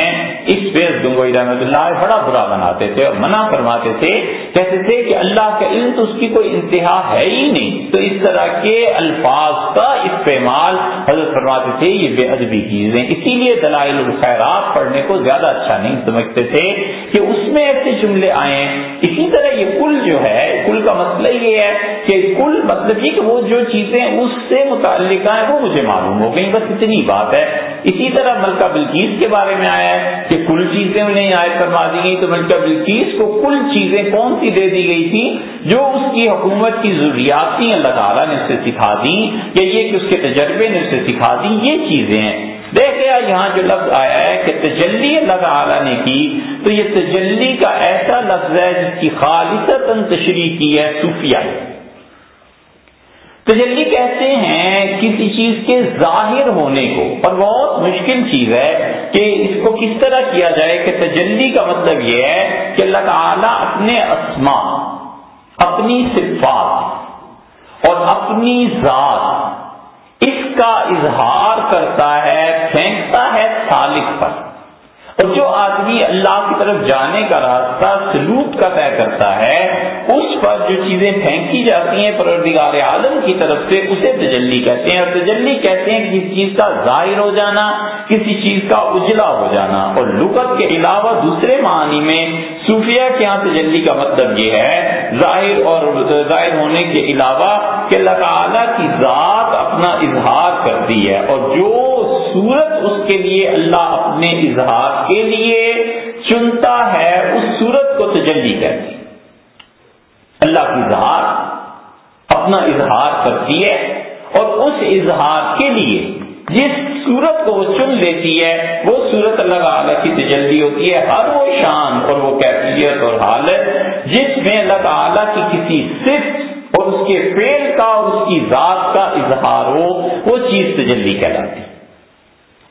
اس پہ گنگوئی رحمت اللہ بڑا برا بناتے تھے اور منع فرماتے تھے، کہتے تھے کہ اللہ کا علم تو اس کی کوئی انتہا ہے ہی نہیں۔ تو اس طرح کے الفاظ کا استعمال حضرت فرماتے تھے، یہ بے ادبی چیزیں۔ اسی لیے دلائل الخیرات پڑھنے کو زیادہ اچھا نہیں سمجھتے تھے کہ اس میں ایسے جملے آئے اسی طرح یہ کل جو ہے، کل کا مسئلہ یہ ہے کہ کل مطلب یہ کہ وہ جو چیزیں اس سے متعلق ہیں، وہ مجھے معلوم ہو گئی بس اتنی بات ہے۔ اسی طرح ملکہ بلکیس کے بارے میں آیا ہے کہ کل چیزیں انہیں عائد فرما دی گئی تو ملکہ بلکیس کو کل چیزیں کون سی دے دی گئی تھی جو اس کی حکومت کی ضروریات تھیں، اللہ تعالیٰ نے اسے سکھا دی یا یہ کہ اس کے تجربے نے اسے سکھا دی یہ چیزیں ہیں۔ دیکھے یہاں جو لفظ آیا ہے کہ تجلی اللہ تعالیٰ نے کی، تو یہ تجلی کا ایسا لفظ ہے جس کی خالص تشریح کی ہے، صوفیہ تجلی کہتے ہیں کسی چیز کے ظاہر ہونے کو، اور بہت مشکل چیز ہے کہ اس کو کس طرح کیا جائے کہ تجلی کا مطلب یہ ہے کہ اللہ تعالیٰ اپنے اسما اپنی صفات اور اپنی ذات اس کا اظہار کرتا ہے پھینکتا ہے سالک پر۔ اور جو آدمی اللہ کی طرف جانے کا راستہ سلوک کا طے کرتا ہے، اس پر جو چیزیں پھینکی جاتی ہیں پروردگار عالم کی طرف سے، اسے تجلی کہتے ہیں۔ اور تجلی کہتے ہیں کسی چیز کا ظاہر ہو جانا، کسی چیز کا اجلا ہو جانا۔ اور لغت کے علاوہ دوسرے معنی میں صوفیہ کے یہاں تجلی کا مطلب یہ ہے، ظاہر اور ظاہر ہونے کے علاوہ کہ اللہ تعالیٰ کی ذات اپنا اظہار کرتی ہے۔ اور جو صورت اس کے لیے اللہ اپنے اظہار کے لیے چنتا ہے، اس صورت کو تجلی کہتی اللہ کی اظہار، اپنا اظہار کرتی ہے اور اس اظہار کے لیے جس صورت کو وہ چن لیتی ہے، وہ صورت اللہ تعالیٰ کی تجلی ہوتی ہے۔ ہر وہ شان اور وہ کیفیت اور حالت جس میں اللہ تعالیٰ کی کسی صرف اور اس کے فیل کا اور اس کی ذات کا اظہار ہو، وہ چیز تجلی کہلاتی ہے۔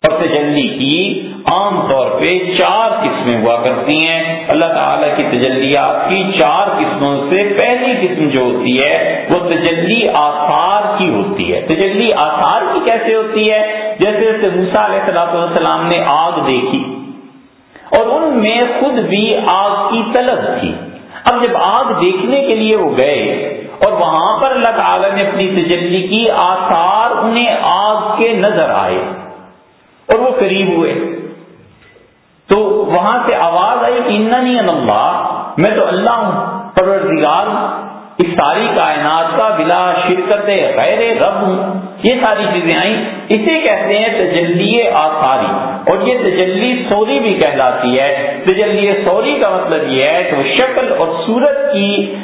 اور تجلی کی عام طور پہ چار قسمیں ہوا کرتی ہیں۔ اللہ تعالیٰ کی تجلیات کی چار قسموں سے پہلی قسم جو ہوتی ہے، وہ تجلی آثار کی ہوتی ہے۔ تجلی آثار کی کیسے ہوتی ہے؟ جیسے جیسے موسا علیہ السلام والسلام نے آگ دیکھی اور ان میں خود بھی آگ کی طلب تھی۔ اب جب آگ دیکھنے کے لیے وہ گئے اور وہاں پر اللہ تعالیٰ نے اپنی تجلی کی آثار انہیں آگ کے نظر آئے۔ اور وہ قریب ہوئے۔ تو وہاں سے آواز آئی کہ اللہ میں تو اللہ ہوں، پروردگار اس ساری کائنات کا بلا شرکت غیر رب ہوں۔ یہ ساری چیزیں آئیں۔ اسے کہتے ہیں تجلی آثاری۔ اور یہ تجلی سوری بھی کہلاتی ہے۔ تجلی سوری کا مطلب یہ ہے کہ وہ شکل اور صورت کی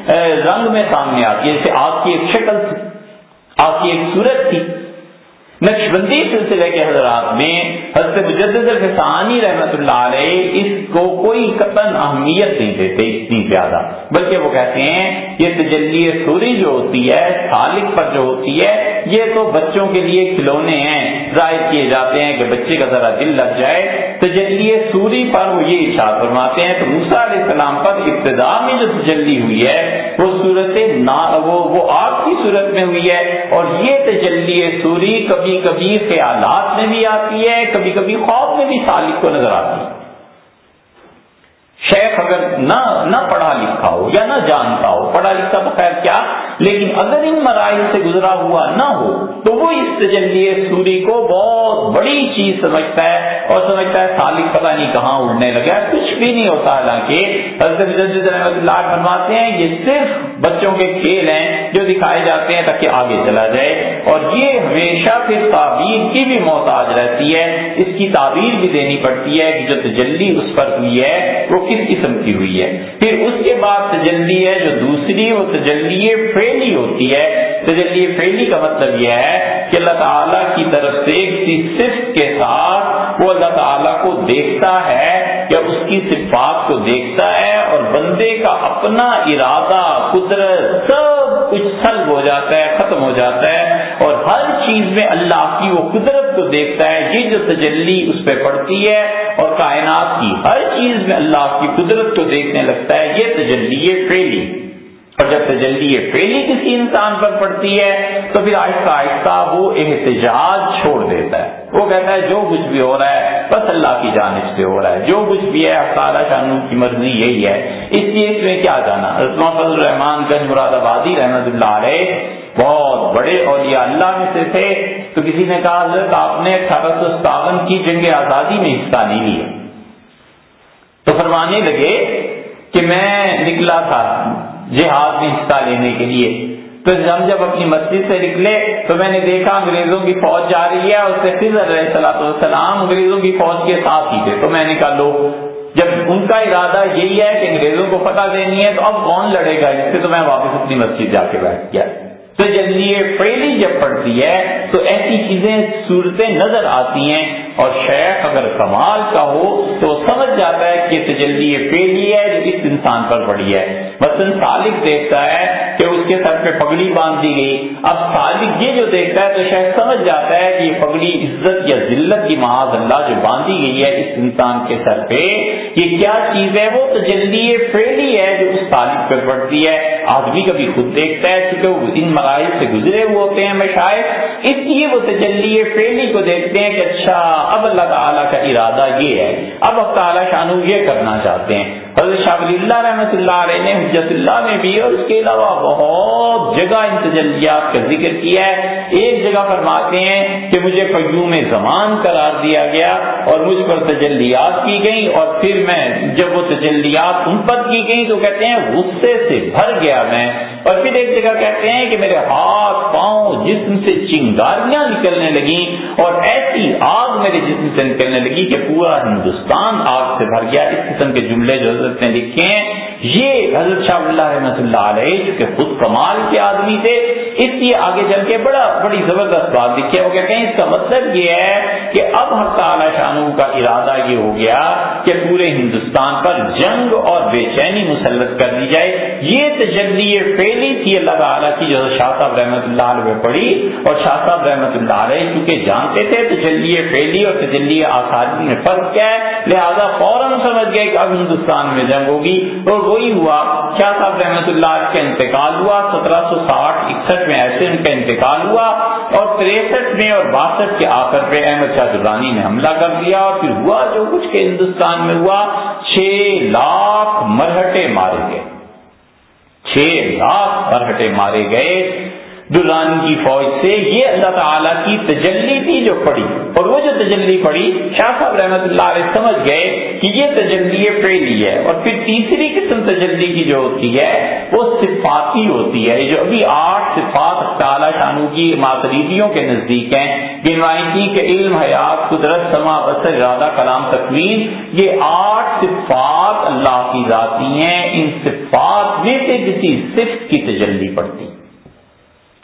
رنگ میں سامنے آتی ہے۔ جیسے آپ کی ایک شکل تھی، آپ کی ایک صورت تھی۔ نقشبندی سلسلے کے حضرات میں حضرت مجدد الفسانی رحمت اللہ علیہ اس کو کوئی قطن اہمیت نہیں دیتے اتنی زیادہ۔ بلکہ وہ کہتے ہیں یہ تجلی سوری جو ہوتی ہے خالق پر جو ہوتی ہے یہ تو بچوں کے لیے کھلونے ہیں ظاہر کیے جاتے ہیں کہ بچے کا ذرا دل لگ جائے۔ تجلی سوری پر وہ یہ اشار فرماتے ہیں تو موسا علیہ السلام پر ابتدا میں جو تجلی ہوئی ہے وہ صورت وہ, وہ آپ کی صورت میں ہوئی ہے۔ اور یہ تجلی سوری کبھی کبھی کبھی خیالات میں بھی آتی ہے، کبھی کبھی خوف میں بھی سالک کو نظر آتی ہے۔ شیخ اگر نہ نہ پڑھا لکھا ہو یا نہ جانتا ہو، پڑھا لکھا تو خیر کیا؟ لیکن اگر ان مراحل سے گزرا ہوا نہ ہو، تو وہ اس تجلی سوری کو بہت بڑی چیز سمجھتا ہے اور سمجھتا ہے سالک پتہ نہیں کہاں اڑنے لگا کچھ بھی نہیں ہوتا حالانکہ۔ حضرت رحمت اللہ بنواتے ہیں، یہ صرف بچوں کے کھیل ہیں جو دکھائے جاتے ہیں تاکہ آگے چلا جائے۔ اور یہ ہمیشہ پھر تعبیر کی بھی محتاج رہتی ہے، اس کی تعبیر بھی دینی پڑتی ہے کہ جو تجلی اس پر ہوئی ہے، وہ کس قسم کی ہوئی ہے۔ پھر اس کے بعد تجلی ہے جو دوسری، وہ تجلی فیلی ہوتی ہے۔ تجلی فیلی کا مطلب یہ ہے کہ اللہ تعالیٰ کی طرف سے کسی صفت کے ساتھ وہ اللہ تعالیٰ کو دیکھتا ہے یا اس کی صفات کو دیکھتا ہے اور بندے کا اپنا ارادہ، قدرت، سب کچھ سلب ہو جاتا ہے، ختم ہو جاتا ہے۔ چیز میں اللہ کی وہ قدرت کو دیکھتا ہے یہ جو تجلی اس پہ پڑتی ہے اور کائنات کی ہر چیز میں اللہ کی قدرت کو دیکھنے لگتا ہے۔ یہ تجلی فیلی اور جب تجلی فیلی کسی انسان پر پڑتی ہے، تو پھر آہستہ آہستہ وہ احتجاج چھوڑ دیتا ہے۔ وہ کہتا ہے، جو کچھ بھی ہو رہا ہے، بس اللہ کی جانب سے ہو رہا ہے۔ جو کچھ بھی ہے تعالیٰ شانوں کی مرضی یہی ہے۔ اس لیے اس میں کیا جانا؟ فضل الرحمان گنج مراد آبادی رحمت اللہ علیہ بہت بڑے اولیاء اللہ میں سے تھے۔ تو کسی نے کہا، حضرت، آپ نے اٹھارہ سو ستاون کی جنگ آزادی میں حصہ نہیں لیا۔ تو فرمانے لگے کہ میں نکلا تھا جہاد میں حصہ لینے کے لیے۔ تو ہم جب اپنی مسجد سے نکلے، تو میں نے دیکھا انگریزوں کی فوج جا رہی ہے اس سے خضر علیہ صلاح السلام انگریزوں کی فوج کے ساتھ ہی تھے۔ تو میں نے کہا لو جب ان کا ارادہ یہی ہے کہ انگریزوں کو فتح دینی ہے، تو اب کون لڑے گا؟ اس سے تو میں واپس اپنی مسجد جا کے بیٹھ گیا۔ تو جب جب پڑتی ہے، تو ایسی چیزیں صورتیں نظر آتی ہیں اور شیخ اگر کمال کا ہو، تو سمجھ جاتا ہے کہ تجلی فیلی ہے جو اس انسان پر پڑی ہے۔ مثلاً سالک دیکھتا ہے کہ اس کے سر پہ پگڑی باندھ دی گئی۔ اب سالک یہ جو دیکھتا ہے، تو شاید سمجھ جاتا ہے کہ یہ پگڑی عزت یا ذلت کی معاذ اللہ جو باندھی گئی ہے اس انسان کے سر پہ، یہ کیا چیز ہے؟ وہ تجلی فیلی ہے جو اس سالک پہ پڑتی ہے، آدمی کبھی خود دیکھتا ہے کیونکہ وہ ان مراحل سے گزرے ہوئے ہوتے ہیں میں شاید اس لیے وہ تجلی فیلی کو دیکھتے ہیں کہ اچھا اب اللہ تعالیٰ کا ارادہ یہ ہے۔ اب اب تعالیٰ شانو یہ کرنا چاہتے ہیں۔ حضرت شاہ ولی اللہ رحمۃ اللہ علیہ نے حجت اللہ میں بھی اور اس کے علاوہ بہت جگہ ان تجلیات کا ذکر کیا ہے۔ ایک جگہ فرماتے ہیں کہ مجھے قیوم زمان قرار دیا گیا اور مجھ پر تجلیات کی گئی اور پھر میں جب وہ تجلیات ان پر کی گئی تو کہتے ہیں غصے سے بھر گیا میں۔ اور پھر ایک جگہ کہتے ہیں کہ میرے ہاتھ پاؤں جسم سے چنگاریاں نکلنے لگی اور ایسی آگ میرے جسم سے نکلنے لگی کہ پورا ہندوستان آگ سے بھر گیا۔ اس قسم کے جملے جو حضرت نے لکھے ہیں یہ حضرت شاہ اللہ رحمۃ اللہ علیہ جو کہ خود کمال کے آدمی تھے، اس لیے آگے چل کے بڑا بڑی زبردست بات لکھی ہے۔ وہ کہتے ہیں، اس کا مطلب یہ ہے کہ اب ہر تعالیٰ شاہ کا ارادہ یہ ہو گیا کہ پورے ہندوستان پر جنگ اور بے چینی مسلط کر دی جائے۔ یہ تجلی پہلی تھی اللہ تعالیٰ کی، جو شاہ صاحب رحمۃ اللہ علیہ پڑھی۔ اور شاہ صاحب رحمۃ اللہ علیہ کیونکہ جانتے تھے، تجلی پھیلی اور تجلی آسانی میں فرق کیا ہے، لہٰذا فوراً سمجھ گئے کہ اب ہندوستان میں جنگ ہوگی۔ اور وہی ہوا، شاہ صاحب رحمت اللہ کا انتقال ہوا، سترہ سو ساٹھ، اکسٹھ میں ایسے ان کا انتقال ہوا اور تریسٹھ میں اور باسٹھ کے آخر پہ احمد شاہ درانی نے حملہ کر دیا اور پھر ہوا جو کچھ کے ہندوستان میں ہوا، چھ لاکھ مرہٹے مارے گئے۔ چھ لاکھ مرہٹے مارے گئے۔ درانی کی فوج سے یہ اللہ تعالیٰ کی تجلی تھی جو پڑی اور وہ جو تجلی پڑی شاہ صاحب رحمت اللہ علیہ سمجھ گئے کہ یہ تجلی پھیلی ہے۔ اور پھر تیسری قسم تجلی کی جو ہوتی ہے، وہ صفاتی ہوتی ہے۔ جو ابھی آٹھ صفات تعالیٰ شانو کی ماتریدیوں کے نزدیک ہیں۔ گنوائتی کے علم، حیات، قدرت، سما بسر ارادہ، کلام، تکوین، یہ آٹھ صفات اللہ کی ذاتی ہیں۔ ان صفات میں سے کسی صفت کی تجلی پڑتی۔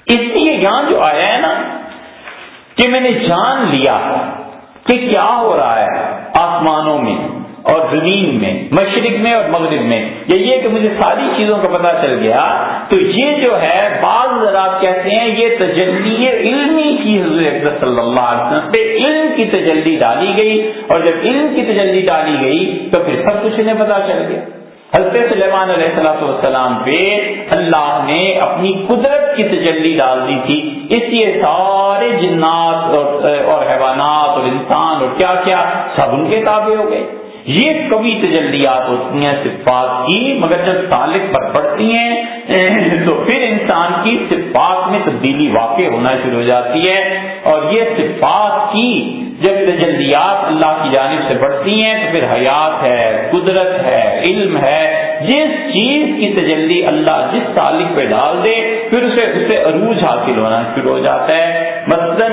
اس لیے یہاں جو آیا ہے نا کہ میں نے جان لیا کہ کیا ہو رہا ہے آسمانوں میں اور زمین میں، مشرق میں اور مغرب میں۔ یا یہ کہ مجھے ساری چیزوں کا پتہ چل گیا۔ تو یہ جو ہے، بعض ذرات کہتے ہیں یہ تجلی علمی کی حضرت صلی اللہ علیہ وسلم پہ علم کی تجلی ڈالی گئی۔ اور جب علم کی تجلی ڈالی گئی تو پھر سب کچھ انہیں پتا چل گیا۔ حضرت سلیمان علیہ السلام والسلام پہ اللہ نے اپنی قدرت کی تجلی ڈال دی تھی۔ اس لیے سارے جنات اور حیوانات اور انسان اور کیا کیا سب ان کے تابع ہو گئے۔ یہ کبھی تجلیات ہوتی ہیں، صفات کی، مگر جب سالک پر پڑتی ہیں، تو پھر انسان کی صفات میں تبدیلی واقع ہونا شروع ہو جاتی ہے۔ اور یہ صفات کی جب تجلیات اللہ کی جانب سے بڑھتی ہیں، تو پھر حیات ہے، قدرت ہے، علم ہے۔ جس چیز کی تجلی اللہ جس تعلق پہ ڈال دے، پھر اسے اسے عروج حاصل ہونا شروع ہو جاتا ہے۔ مثلاً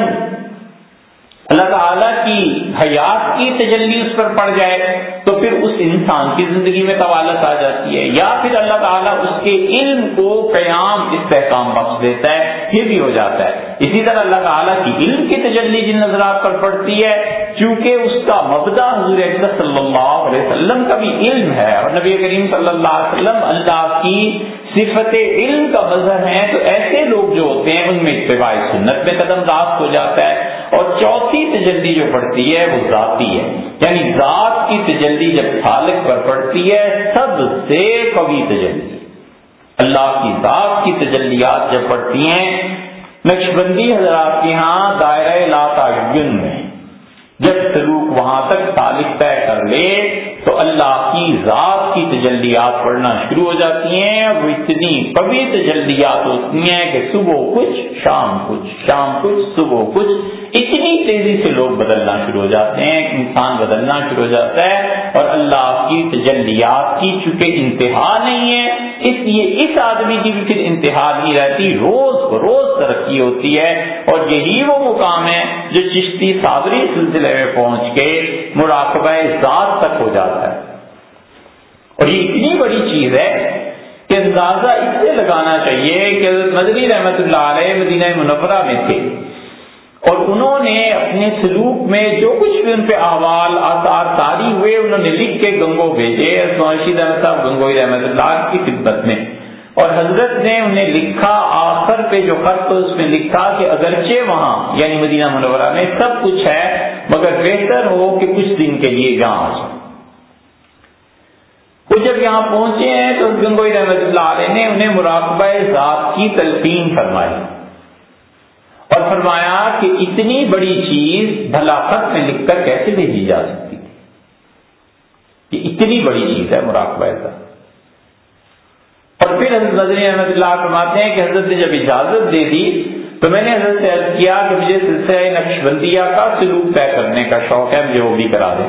اللہ تعالیٰ کی حیات کی تجلی اس پر پڑ جائے تو پھر اس انسان کی زندگی میں طوالت آ جاتی ہے یا پھر اللہ تعالیٰ اس کے علم کو قیام استحکام بخش دیتا ہے یہ بھی ہو جاتا ہے۔ اسی طرح اللہ تعالیٰ کی علم کی تجلی جن نظرات پر پڑتی ہے کیونکہ اس کا مبدا حضور صلی اللہ علیہ وسلم کا بھی علم ہے اور نبی کریم صلی اللہ علیہ وسلم اللہ کی صفت علم کا مظہر ہے تو ایسے لوگ جو ہوتے ہیں، ان میں اتباع سنت میں قدم راست ہو جاتا ہے۔ اور چوتھی تجلی جو پڑتی ہے وہ ذاتی ہے۔ یعنی ذات کی تجلی جب خالق پر پڑتی ہے، سب سے قوی تجلی اللہ کی ذات کی تجلیات جب پڑتی ہیں نقش بندی حضرات کے ہاں دائرہ لا تعین میں، جب سلوک وہاں تک تعلق طے کر لے، تو اللہ کی ذات کی تجلیات پڑھنا شروع ہو جاتی ہیں وہ اتنی کبھی تجلیات ہوتی ہیں کہ صبح کچھ، شام کچھ شام کچھ، صبح کچھ۔ اتنی تیزی سے لوگ بدلنا شروع ہو جاتے ہیں انسان بدلنا شروع ہو جاتا ہے اور اللہ کی تجلیات کی چونکہ انتہا نہیں ہے، اس لیے اس آدمی کی بھی پھر انتہا نہیں رہتی، روز روز ترقی ہوتی ہے اور یہی وہ مقام ہے جو چشتی صابری سلسلے میں پہنچ کے مراقبہ ذات تک ہو جاتا ہے۔ اور یہ اتنی بڑی چیز ہے کہ اندازہ اس سے لگانا چاہیے کہ مدنی رحمت اللہ علیہ مدینہ منورہ میں تھے۔ اور انہوں نے اپنے سلوک میں جو کچھ بھی ان پہ احوال آثار تاری ہوئے، انہوں نے لکھ کے گنگو بھیجے رحمت صاحب گنگوئی رحمت اللہ کی خدمت میں۔ اور حضرت نے انہیں لکھا، آخر پہ جو خط اس میں لکھا کہ اگرچہ وہاں یعنی مدینہ منورہ میں سب کچھ ہے، مگر بہتر ہو کہ کچھ دن کے لیے یہاں آ جائے وہ جب یہاں پہنچے ہیں تو گنگوئی رحمت اللہ علیہ نے انہیں مراقبہ ذات کی تلقین فرمائی۔ اور فرمایا کہ اتنی بڑی چیز بھلا میں لکھ کر کیسے بھیجی جا سکتی؟ تھی کہ اتنی بڑی چیز ہے مراقبہ ایسا اور پھر حضرت نظری احمد اللہ فرماتے ہیں کہ حضرت نے جب اجازت دے دی تو میں نے حضرت سے عرض کیا کہ مجھے سلسلہ نقش بندیہ کا سلوک طے کرنے کا شوق ہے، مجھے وہ بھی کرا دیں۔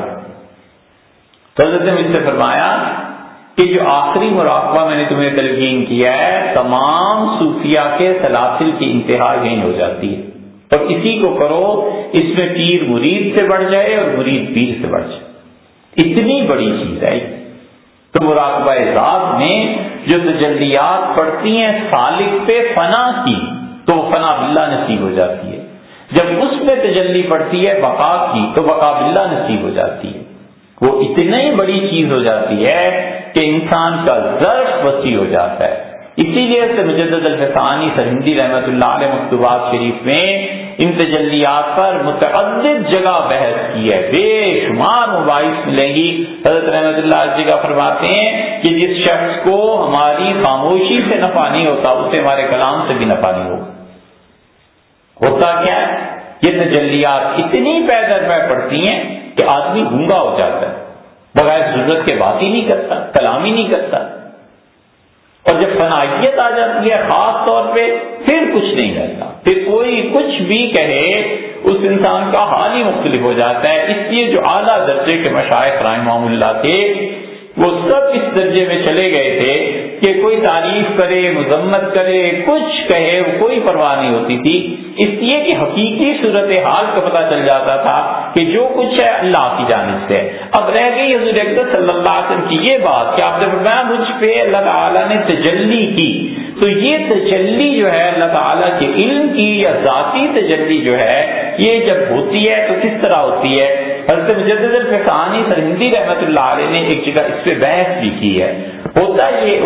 تو حضرت نے مجھ سے فرمایا کہ جو آخری مراقبہ میں نے تمہیں تلقین کیا ہے، تمام صوفیہ کے سلاسل کی انتہا یہی ہو جاتی ہے۔ اور اسی کو کرو، اس میں پیر مرید سے بڑھ جائے اور مرید پیر سے بڑھ جائے۔ اتنی بڑی چیز ہے تو مراقبہ ذات میں جو تجلیات پڑتی ہیں سالک پہ فنا کی، تو فنا بلّہ نصیب ہو جاتی ہے۔ جب اس میں تجلی پڑتی ہے، بقا کی، تو بقا بلّہ نصیب ہو جاتی ہے۔ وہ اتنی بڑی چیز ہو جاتی ہے کہ انسان کا ضرف وسیع ہو جاتا ہے۔ اسی لیے سے مجدد الفسانی سرہندی رحمت اللہ علیہ مکتوبات شریف میں ان تجلیات پر متعدد جگہ بحث کی ہے۔ بے شمار مباحث ملیں گی۔ حضرت رحمت اللہ جگہ فرماتے ہیں کہ جس شخص کو ہماری خاموشی سے نفع نہیں ہوتا، اسے ہمارے کلام سے بھی نفع نہیں ہوگا ہوتا کیا ہے؟ یہ تجلیات اتنی پیدر پہ پڑتی ہیں کہ آدمی گنگا ہو جاتا ہے۔ بغیر ضرورت کے بات ہی نہیں کرتا، کلام ہی نہیں کرتا۔ اور جب صنعت آ جاتی ہے خاص طور پہ، پھر کچھ نہیں کرتا۔ پھر کوئی کچھ بھی کہے، اس انسان کا حال ہی مختلف ہو جاتا ہے۔ اس لیے جو اعلیٰ درجے کے مشائق رائے اللہ تھے وہ سب اس درجے میں چلے گئے تھے کہ کوئی تعریف کرے، مذمت کرے، کچھ کہے، وہ کوئی پرواہ نہیں ہوتی تھی۔ اس لیے کہ حقیقی صورت حال کا پتہ چل جاتا تھا کہ جو کچھ ہے اللہ کی جانب سے۔ اب رہ گئی حضور صلی اللہ علیہ وسلم کی یہ بات کہ آپ نے فرمایا، مجھ پہ اللہ تعالیٰ نے تجلی کی۔ تو یہ تجلی جو ہے اللہ تعالیٰ کے علم کی یا ذاتی تجلی جو ہے، یہ جب ہوتی ہے تو کس طرح ہوتی ہے؟ حضرت مجدد الفسانی سرہندی رحمت اللہ علیہ نے ایک جگہ اس پہ بحث بھی کی ہے۔ ہوتا یہ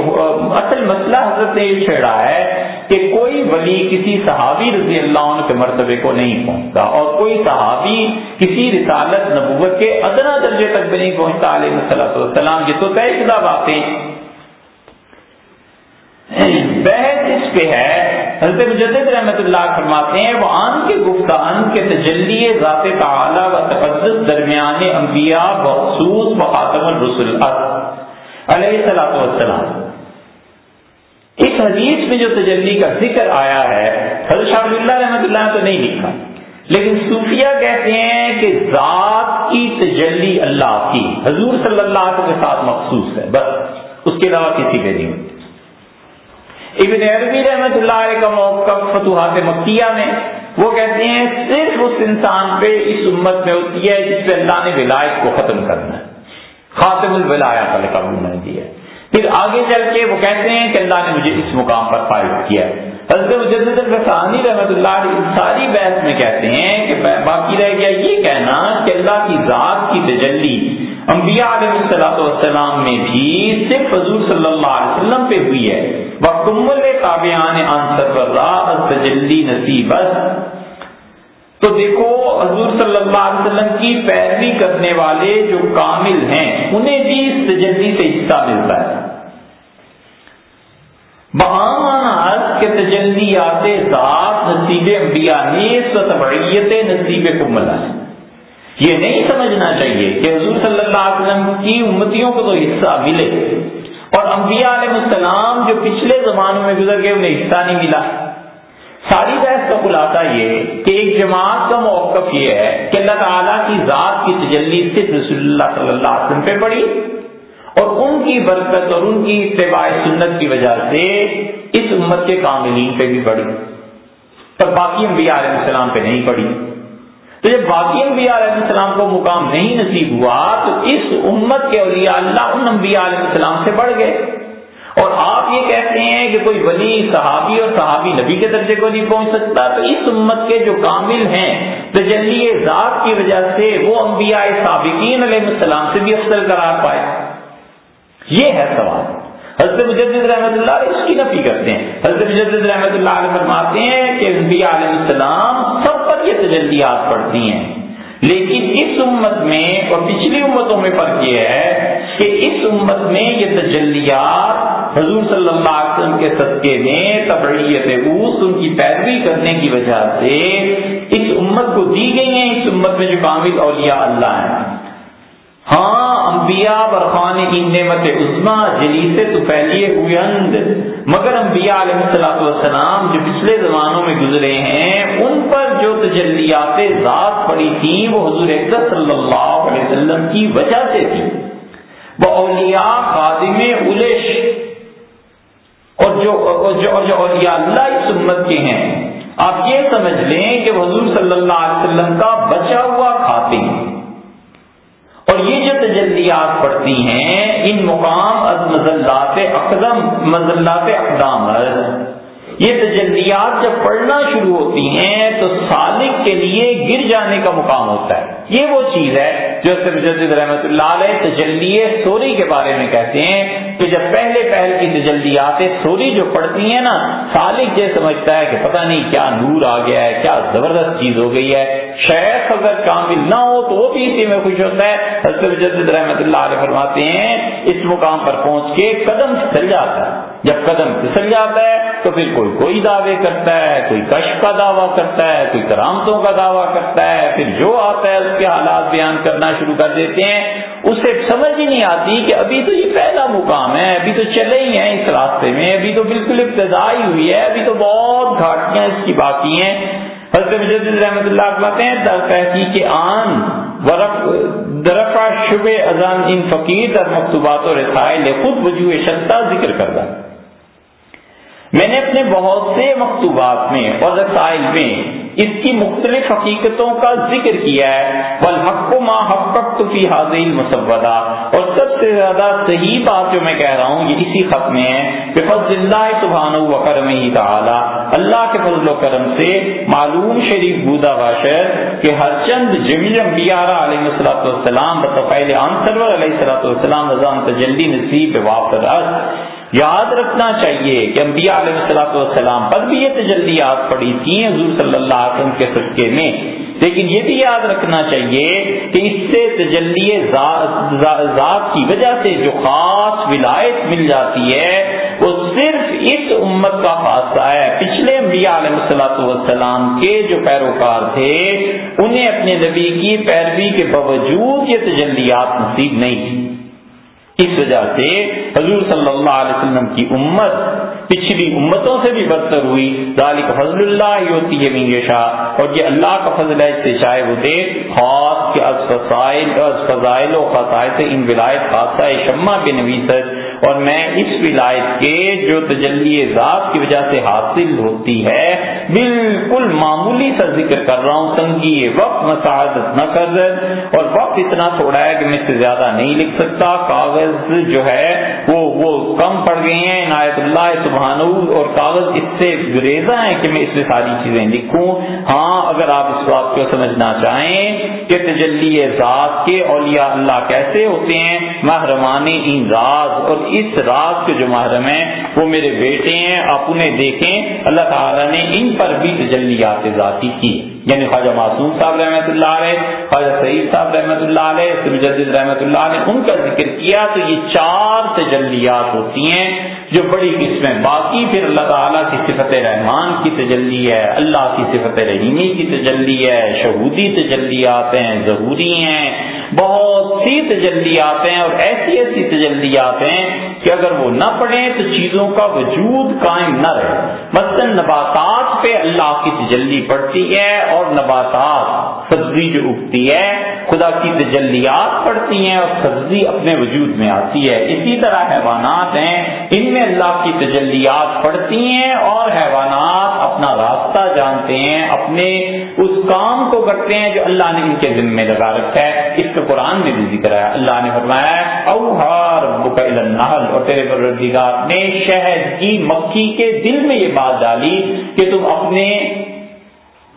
اصل مسئلہ حضرت نے یہ چھیڑا ہے کہ کوئی ولی کسی صحابی رضی اللہ عنہ کے مرتبے کو نہیں پہنچتا اور کوئی صحابی کسی رسالت نبوت کے ادنا درجے تک بھی نہیں پہنچتا علیہ السلام یہ تو طے شدہ باتیں۔ بحث اس پہ ہے حضرت مجدد رحمت اللہ فرماتے ہیں، وہ آن کے گفتان کے تجلی ذات تعالی و تقدس درمیان انبیاء بخصوص و خاتم الرسول علیہ السلام والسلام۔ اس حدیث میں جو تجلی کا ذکر آیا ہے، حضرت شاہ اللہ رحمۃ اللہ نے تو نہیں لکھا۔ لیکن صوفیہ کہتے ہیں کہ ذات کی تجلی اللہ کی، حضور صلی اللہ علیہ وسلم کے ساتھ مخصوص ہے، بس۔ اس کے علاوہ کسی کے نہیں۔ ہوتی ابن عربی رحمت اللہ علیہ کا موقع فتوحات مکیہ میں، وہ کہتے ہیں، صرف اس انسان پہ، اس امت میں ہوتی ہے جس پہ اللہ نے ولایت کو ختم کرنا ہے۔ خاتم الولایا کا لقب انہوں نے دیا پھر آگے چل کے وہ کہتے ہیں کہ اللہ نے مجھے اس مقام پر فائد کیا حضرت مجدد الفسانی رحمت اللہ علیہ ساری بحث میں کہتے ہیں کہ باقی رہ گیا یہ کہنا کہ اللہ کی ذات کی تجلی انبیاء علیہ السلاۃ والسلام میں بھی صرف حضور صلی اللہ علیہ وسلم پہ ہوئی ہے۔ وہ کمل تابعان انصر تجلی نصیبت تو دیکھو، حضور صلی اللہ علیہ وسلم کی پیروی کرنے والے جو کامل ہیں، انہیں بھی اس تجلی سے حصہ ملتا ہے۔ بہان کے تجلیات ذات نصیب انبیاء نیس و تبعیت نصیب کو ملا ہے۔ یہ نہیں سمجھنا چاہیے کہ حضور صلی اللہ علیہ وسلم کی امتیوں کو تو حصہ ملے۔ اور انبیاء علیہ السلام جو پچھلے زمانوں میں گزر گئے، انہیں حصہ نہیں ملا۔ ساری بحث کا خلاصہ یہ کہ ایک جماعت کا موقف یہ ہے کہ اللہ تعالیٰ کی ذات کی تجلی صرف رسول اللہ صلی اللہ علیہ وسلم پہ پڑی اور ان کی برکت اور ان کی اتباع سنت کی وجہ سے اس امت کے کاملین پہ بھی پڑی پر باقی انبیاء علیہ السلام پہ نہیں پڑی۔ تو جب باقی انبیاء علیہ السلام کو مقام نہیں نصیب ہوا تو اس امت کے اولیاء اللہ ان انبیاء علیہ السلام سے بڑھ گئے۔ اور آپ یہ کہتے ہیں کہ کوئی ولی، صحابی اور صحابی نبی کے درجے کو نہیں پہنچ سکتا، تو اس امت کے جو کامل ہیں تجلی ذات کی وجہ سے وہ انبیاء سابقین علیہ السلام سے بھی افضل قرار پائے۔ یہ ہے سوال۔ حضرت مجدد رحمۃ اللہ علیہ اس کی نفی کرتے ہیں۔ حضرت مجدد رحمۃ اللہ علیہ فرماتے ہیں کہ انبیاء علیہ السلام سب پر یہ تجلیات پڑتی ہیں۔ لیکن اس امت میں اور پچھلی امتوں میں فرق یہ ہے کہ اس امت میں یہ تجلیات حضور صلی اللہ علیہ وسلم کے صدقے میں تبعیت اوس ان کی پیروی کرنے کی وجہ سے اس امت کو دی گئی ہیں۔ اس امت میں جو کامل اولیاء اللہ ہیں۔ ہاں انبیاء برخان کی نعمت عظما جلی سے تو پھیلیے ہوئے اند مگر انبیاء علیہ السلاۃ والسلام جو پچھلے زمانوں میں گزرے ہیں، ان پر جو تجلیات ذات پڑی تھی وہ حضور صلی اللہ علیہ وسلم کی وجہ سے تھی۔ وہ اولیاء خادم الش اور جو اور جو اولیاء اللہ اس امت کے ہیں۔ آپ یہ سمجھ لیں کہ حضور صلی اللہ علیہ وسلم کا بچا ہوا خاتم اور یہ جو تجلیات پڑتی ہیں، ان مقام از مزلات اقدم مزلات اقدام یہ تجلیات جب پڑھنا شروع ہوتی ہیں، تو سالک کے لیے گر جانے کا مقام ہوتا ہے۔ یہ وہ چیز ہے جو مجدد رحمت اللہ علیہ تجلی سوری کے بارے میں کہتے ہیں کہ جب پہلے پہل کی تجلیات سوری جو پڑتی ہیں نا، سالک یہ سمجھتا ہے کہ پتہ نہیں کیا نور آ گیا ہے، کیا زبردست چیز ہو گئی ہے۔ شیخ اگر کامل نہ ہو تو وہ بھی اسی میں خوش ہوتا ہے۔ حضرت مجدد رحمت اللہ علیہ فرماتے ہیں، اس مقام پر پہنچ کے قدم پھسل جاتا ہے۔ جب قدم پھسل جاتا ہے تو پھر کوئی کوئی دعوے کرتا ہے، کوئی کشف کا دعویٰ کرتا ہے، کوئی کرامتوں کا دعویٰ کرتا ہے۔ پھر جو آتا ہے، اس کے حالات بیان کرنا شروع کر دیتے ہیں۔ اسے سمجھ ہی نہیں آتی کہ ابھی تو یہ پہلا مقام ہے، ابھی تو چلے ہی ہیں اس راستے میں، ابھی تو بالکل ابتدائی ہوئی ہے، ابھی تو بہت گھاٹیاں اس کی باقی ہیں۔ حضرت مجدد رحمۃ اللہ کہتے ہیں تحقیق آن درفا شب ازان ان فقیر در مکتوبات و رسائل خود وجوہ شدہ ذکر کردہ۔ میں نے اپنے بہت سے مکتوبات میں اور رسائل میں اس کی مختلف حقیقتوں کا ذکر کیا ہے۔ والحق ما حققت فی حاضر مسودہ اور سب سے زیادہ صحیح بات جو میں کہہ رہا ہوں، یہ اسی خط میں ہے۔ کہ فضل اللہ سبحانہ و کرم ہی تعالی اللہ کے فضل و کرم سے معلوم شریف بودا باشر کہ ہر چند جمیل انبیاء علیہ الصلوۃ والسلام بطفیل عام سرور علیہ الصلوۃ والسلام رضان تجلی نصیب وافر یاد رکھنا چاہیے کہ انبیاء علیہ السلاۃ والسلام پر بھی یہ تجلیات پڑی تھیں حضور صلی اللہ علیہ وسلم کے صدقے میں۔ لیکن یہ بھی یاد رکھنا چاہیے کہ اس سے تجلی ذات کی وجہ سے جو خاص ولایت مل جاتی ہے، وہ صرف اس امت کا خاصہ ہے۔ پچھلے انبیاء علیہ السلاۃ والسلام کے جو پیروکار تھے، انہیں اپنے نبی کی پیروی کے باوجود یہ تجلیات نصیب نہیں۔ تھی اس وجہ سے حضور صلی اللہ علیہ وسلم کی امت پچھلی امتوں سے بھی بدتر ہوئی۔ ذالک فضل اللہ ہوتی ہے منگیشا اور یہ اللہ کا فضل ہے، اس سے چاہے وہ دے۔ خاص کے از فضائل از فضائل و خصائص ان ولایت خاصہ شمع کے نویسر اور میں اس ولایت کے جو تجلی ذات کی وجہ سے حاصل ہوتی ہے، بالکل معمولی سا ذکر کر رہا ہوں، تنگی وقت مساعدت نہ کر اور وقت اتنا تھوڑا ہے کہ میں سے زیادہ نہیں لکھ سکتا۔ کاغذ جو ہے، وہ وہ کم پڑ گئے ہیں، عنایت اللہ سبحان اور کاغذ اس سے گریزا ہے کہ میں اس سے ساری چیزیں لکھوں۔ ہاں اگر آپ اس بات کو سمجھنا چاہیں کہ تجلی ذات کے اولیاء اللہ کیسے ہوتے ہیں محرمان ان راز اور اس رات کے جو محرم ہیں وہ میرے بیٹے ہیں، آپ انہیں دیکھیں۔ اللہ تعالیٰ نے ان پر بھی تجلیات ذاتی کی۔ یعنی خواجہ معصوم صاحب رحمۃ اللہ علیہ، خواجہ سعید صاحب رحمۃ اللہ علیہ مجدد رحمۃ اللہ علیہ، ان کا ذکر کیا تو یہ چار تجلیات ہوتی ہیں جو بڑی قسمیں۔ باقی پھر اللہ تعالیٰ کی صفت رحمان کی تجلی ہے، اللہ کی صفت رحیمی کی تجلی ہے، شہودی تجلیات ہیں ضروری ہیں۔ بہت سی تجلیات ہیں اور ایسی ایسی تجلیات ہیں کہ اگر وہ نہ پڑھیں تو چیزوں کا وجود قائم نہ رہے۔ مثلاً نباتات پہ اللہ کی تجلی پڑتی ہے اور نباتات سبزی جو اگتی ہے، خدا کی تجلیات پڑتی ہیں اور سبزی اپنے وجود میں آتی ہے۔ اسی طرح حیوانات ہیں، ان میں اللہ کی تجلیات پڑتی ہیں اور حیوانات اپنا راستہ جانتے ہیں، اپنے اس کام کو کرتے ہیں جو اللہ نے ان کے ذمے لگا رکھا ہے۔ اس کے قرآن میں بھی ذکر ہے اللہ نے فرمایا اوہار النحل اور تیرے پروردگار نے شہد کی مکھی کے دل میں یہ بات ڈالی کہ تم اپنے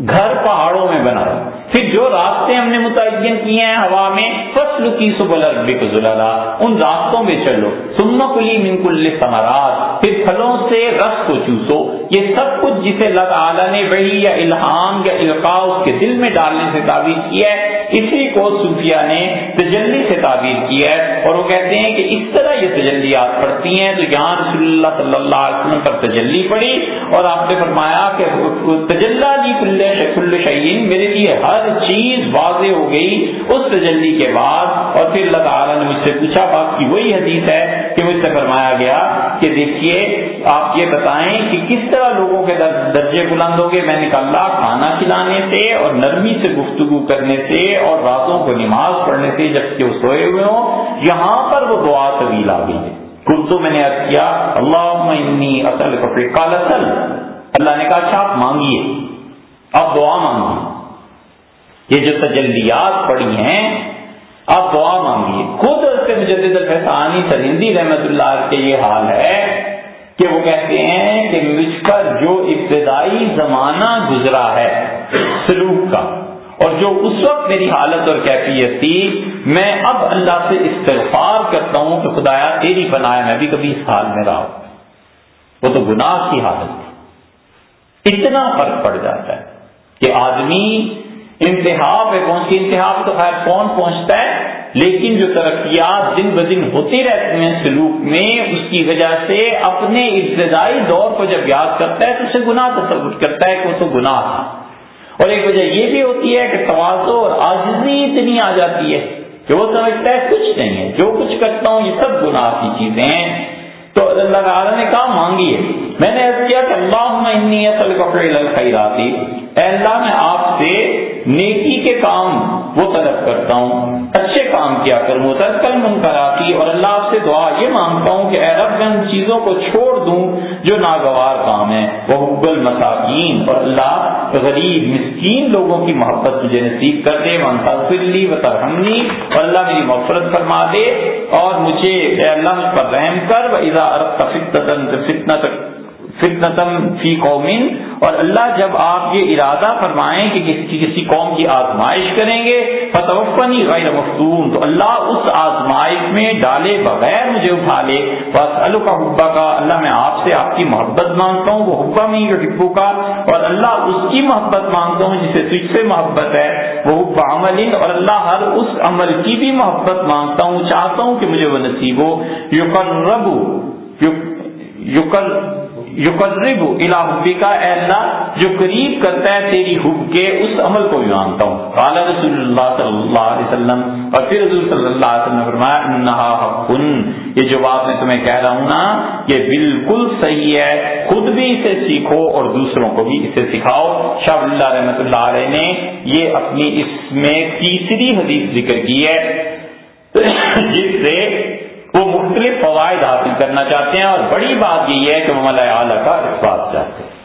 گھر پہاڑوں میں بنا پھر جو راستے ہم نے متعین کیے ہیں ہوا میں فصل کی سبل ان راستوں میں چلو۔ سن کلی من کل ثمرات۔ پھر پھلوں سے رس کو چوسو۔ یہ سب کچھ جسے اللہ تعالیٰ نے وہی یا الہام یا القاع اس کے دل میں ڈالنے سے تعبیر کیا ہے۔ اسی کو صوفیہ نے تجلی سے تعبیر کیا ہے اور وہ کہتے ہیں کہ اس طرح یہ تجلیات پڑتی ہیں تو یہاں رسول اللہ صلی اللہ علیہ وسلم پر تجلی پڑی اور آپ نے فرمایا کہ تجلہ جی کل شعین میرے لیے ہر چیز واضح ہو گئی اس تجلی کے بعد اور پھر اللہ تعالیٰ نے مجھ سے پوچھا، بات کی وہی حدیث ہے کہ مجھ سے فرمایا گیا کہ دیکھیے، آپ یہ بتائیں کہ کس طرح لوگوں کے درجے بلند ہو گئے؟ میں نے کہا کھانا کھلانے سے اور نرمی سے گفتگو کرنے سے اور راتوں کو نماز پڑھنے سے جبکہ وہ سوئے ہوئے ہوں، یہاں پر وہ دعا طویل آ گئی ہے۔ خود تو میں نے ارد کیا اللہ انی اصل کپڑے کال اصل اللہ نے کہا اچھا آپ مانگیے۔ آپ دعا مانگیے۔ یہ جو تجلیات پڑی ہیں، آپ دعا مانگیے۔ خود سے مجدد الفسانی سرندی رحمت اللہ کے یہ حال ہے کہ وہ کہتے ہیں کہ مجھ پر جو ابتدائی زمانہ گزرا ہے، سلوک کا اور جو اس وقت میری حالت اور کیفیت تھی، میں اب اللہ سے استغفار کرتا ہوں کہ خدایا تیری بنایا میں بھی کبھی اس حال میں رہا ہوں۔ وہ تو گناہ کی حالت تھی۔ اتنا فرق پڑ جاتا ہے کہ آدمی انتہا پہ پہنچ انتہا پہ تو خیر کون پہنچتا ہے؟ لیکن جو ترقیات دن بدن ہوتی رہتی ہیں سلوک میں، اس کی وجہ سے اپنے ابتدائی دور کو جب یاد کرتا ہے تو اسے گناہ تصور کرتا ہے کہ وہ تو گناہ تھا۔ اور ایک وجہ یہ بھی ہوتی ہے کہ توازو اور آزادی اتنی آ جاتی ہے کہ وہ سمجھتا ہے کچھ نہیں ہے، جو کچھ کرتا ہوں یہ سب گناہ کی چیزیں ہیں۔ تو اللہ تعالیٰ نے کہا، مانگی ہے۔ میں نے کیا کہ اللہ اصل خیراتی اے اللہ، میں آپ سے نیکی کے کام وہ طلب کرتا ہوں، اچھے کام کیا کروں ترکل منکراتی۔ اور اللہ آپ سے دعا یہ مانگتا ہوں کہ اے رب، میں ان چیزوں کو چھوڑ دوں جو ناگوار کام ہے وہ حب المساکین۔ اور اللہ غریب، مسکین لوگوں کی محبت مجھے نصیب کر دے منصلی و ترہمنی اللہ میری مفرت فرما دے، اور مجھے اے اللہ مجھ پر رحم کر و اذا فتنہ تک فتنتم فی قومن اور اللہ جب آپ یہ ارادہ فرمائیں کہ کسی کسی قوم کی آزمائش کریں گے، فتوفنی غیر مفتون، تو اللہ اس آزمائش میں ڈالے بغیر مجھے اٹھا لے۔ بس کا حبا کا اللہ میں آپ سے آپ کی محبت مانگتا ہوں، وہ حبا میں ٹپو کا، اور اللہ اس کی محبت مانگتا ہوں جسے تجھ سے محبت ہے۔ وہ حبا عمل اور اللہ ہر اس عمل کی بھی محبت مانگتا ہوں، چاہتا ہوں کہ مجھے وہ نصیب ہو۔ یوکل ربو یوکل یقرب الى کا اے اللہ، جو قریب کرتا ہے تیری حب کے، اس عمل کو بھی مانتا ہوں۔ قال رسول اللہ صلی اللہ علیہ وسلم، اور پھر رسول صلی اللہ علیہ وسلم نے فرمایا، انہا حق یہ جو بات میں تمہیں کہہ رہا ہوں نا، یہ بالکل صحیح ہے، خود بھی اسے سیکھو اور دوسروں کو بھی اسے سکھاؤ۔ شاہ اللہ رحمۃ اللہ علیہ نے یہ اپنی اس میں تیسری حدیث ذکر کی ہے۔ <coughs> جس سے وہ مختلف فوائد حاصل کرنا چاہتے ہیں اور بڑی بات یہ ہے کہ وہ ملا اعلیٰ کا اس بات چاہتے ہیں۔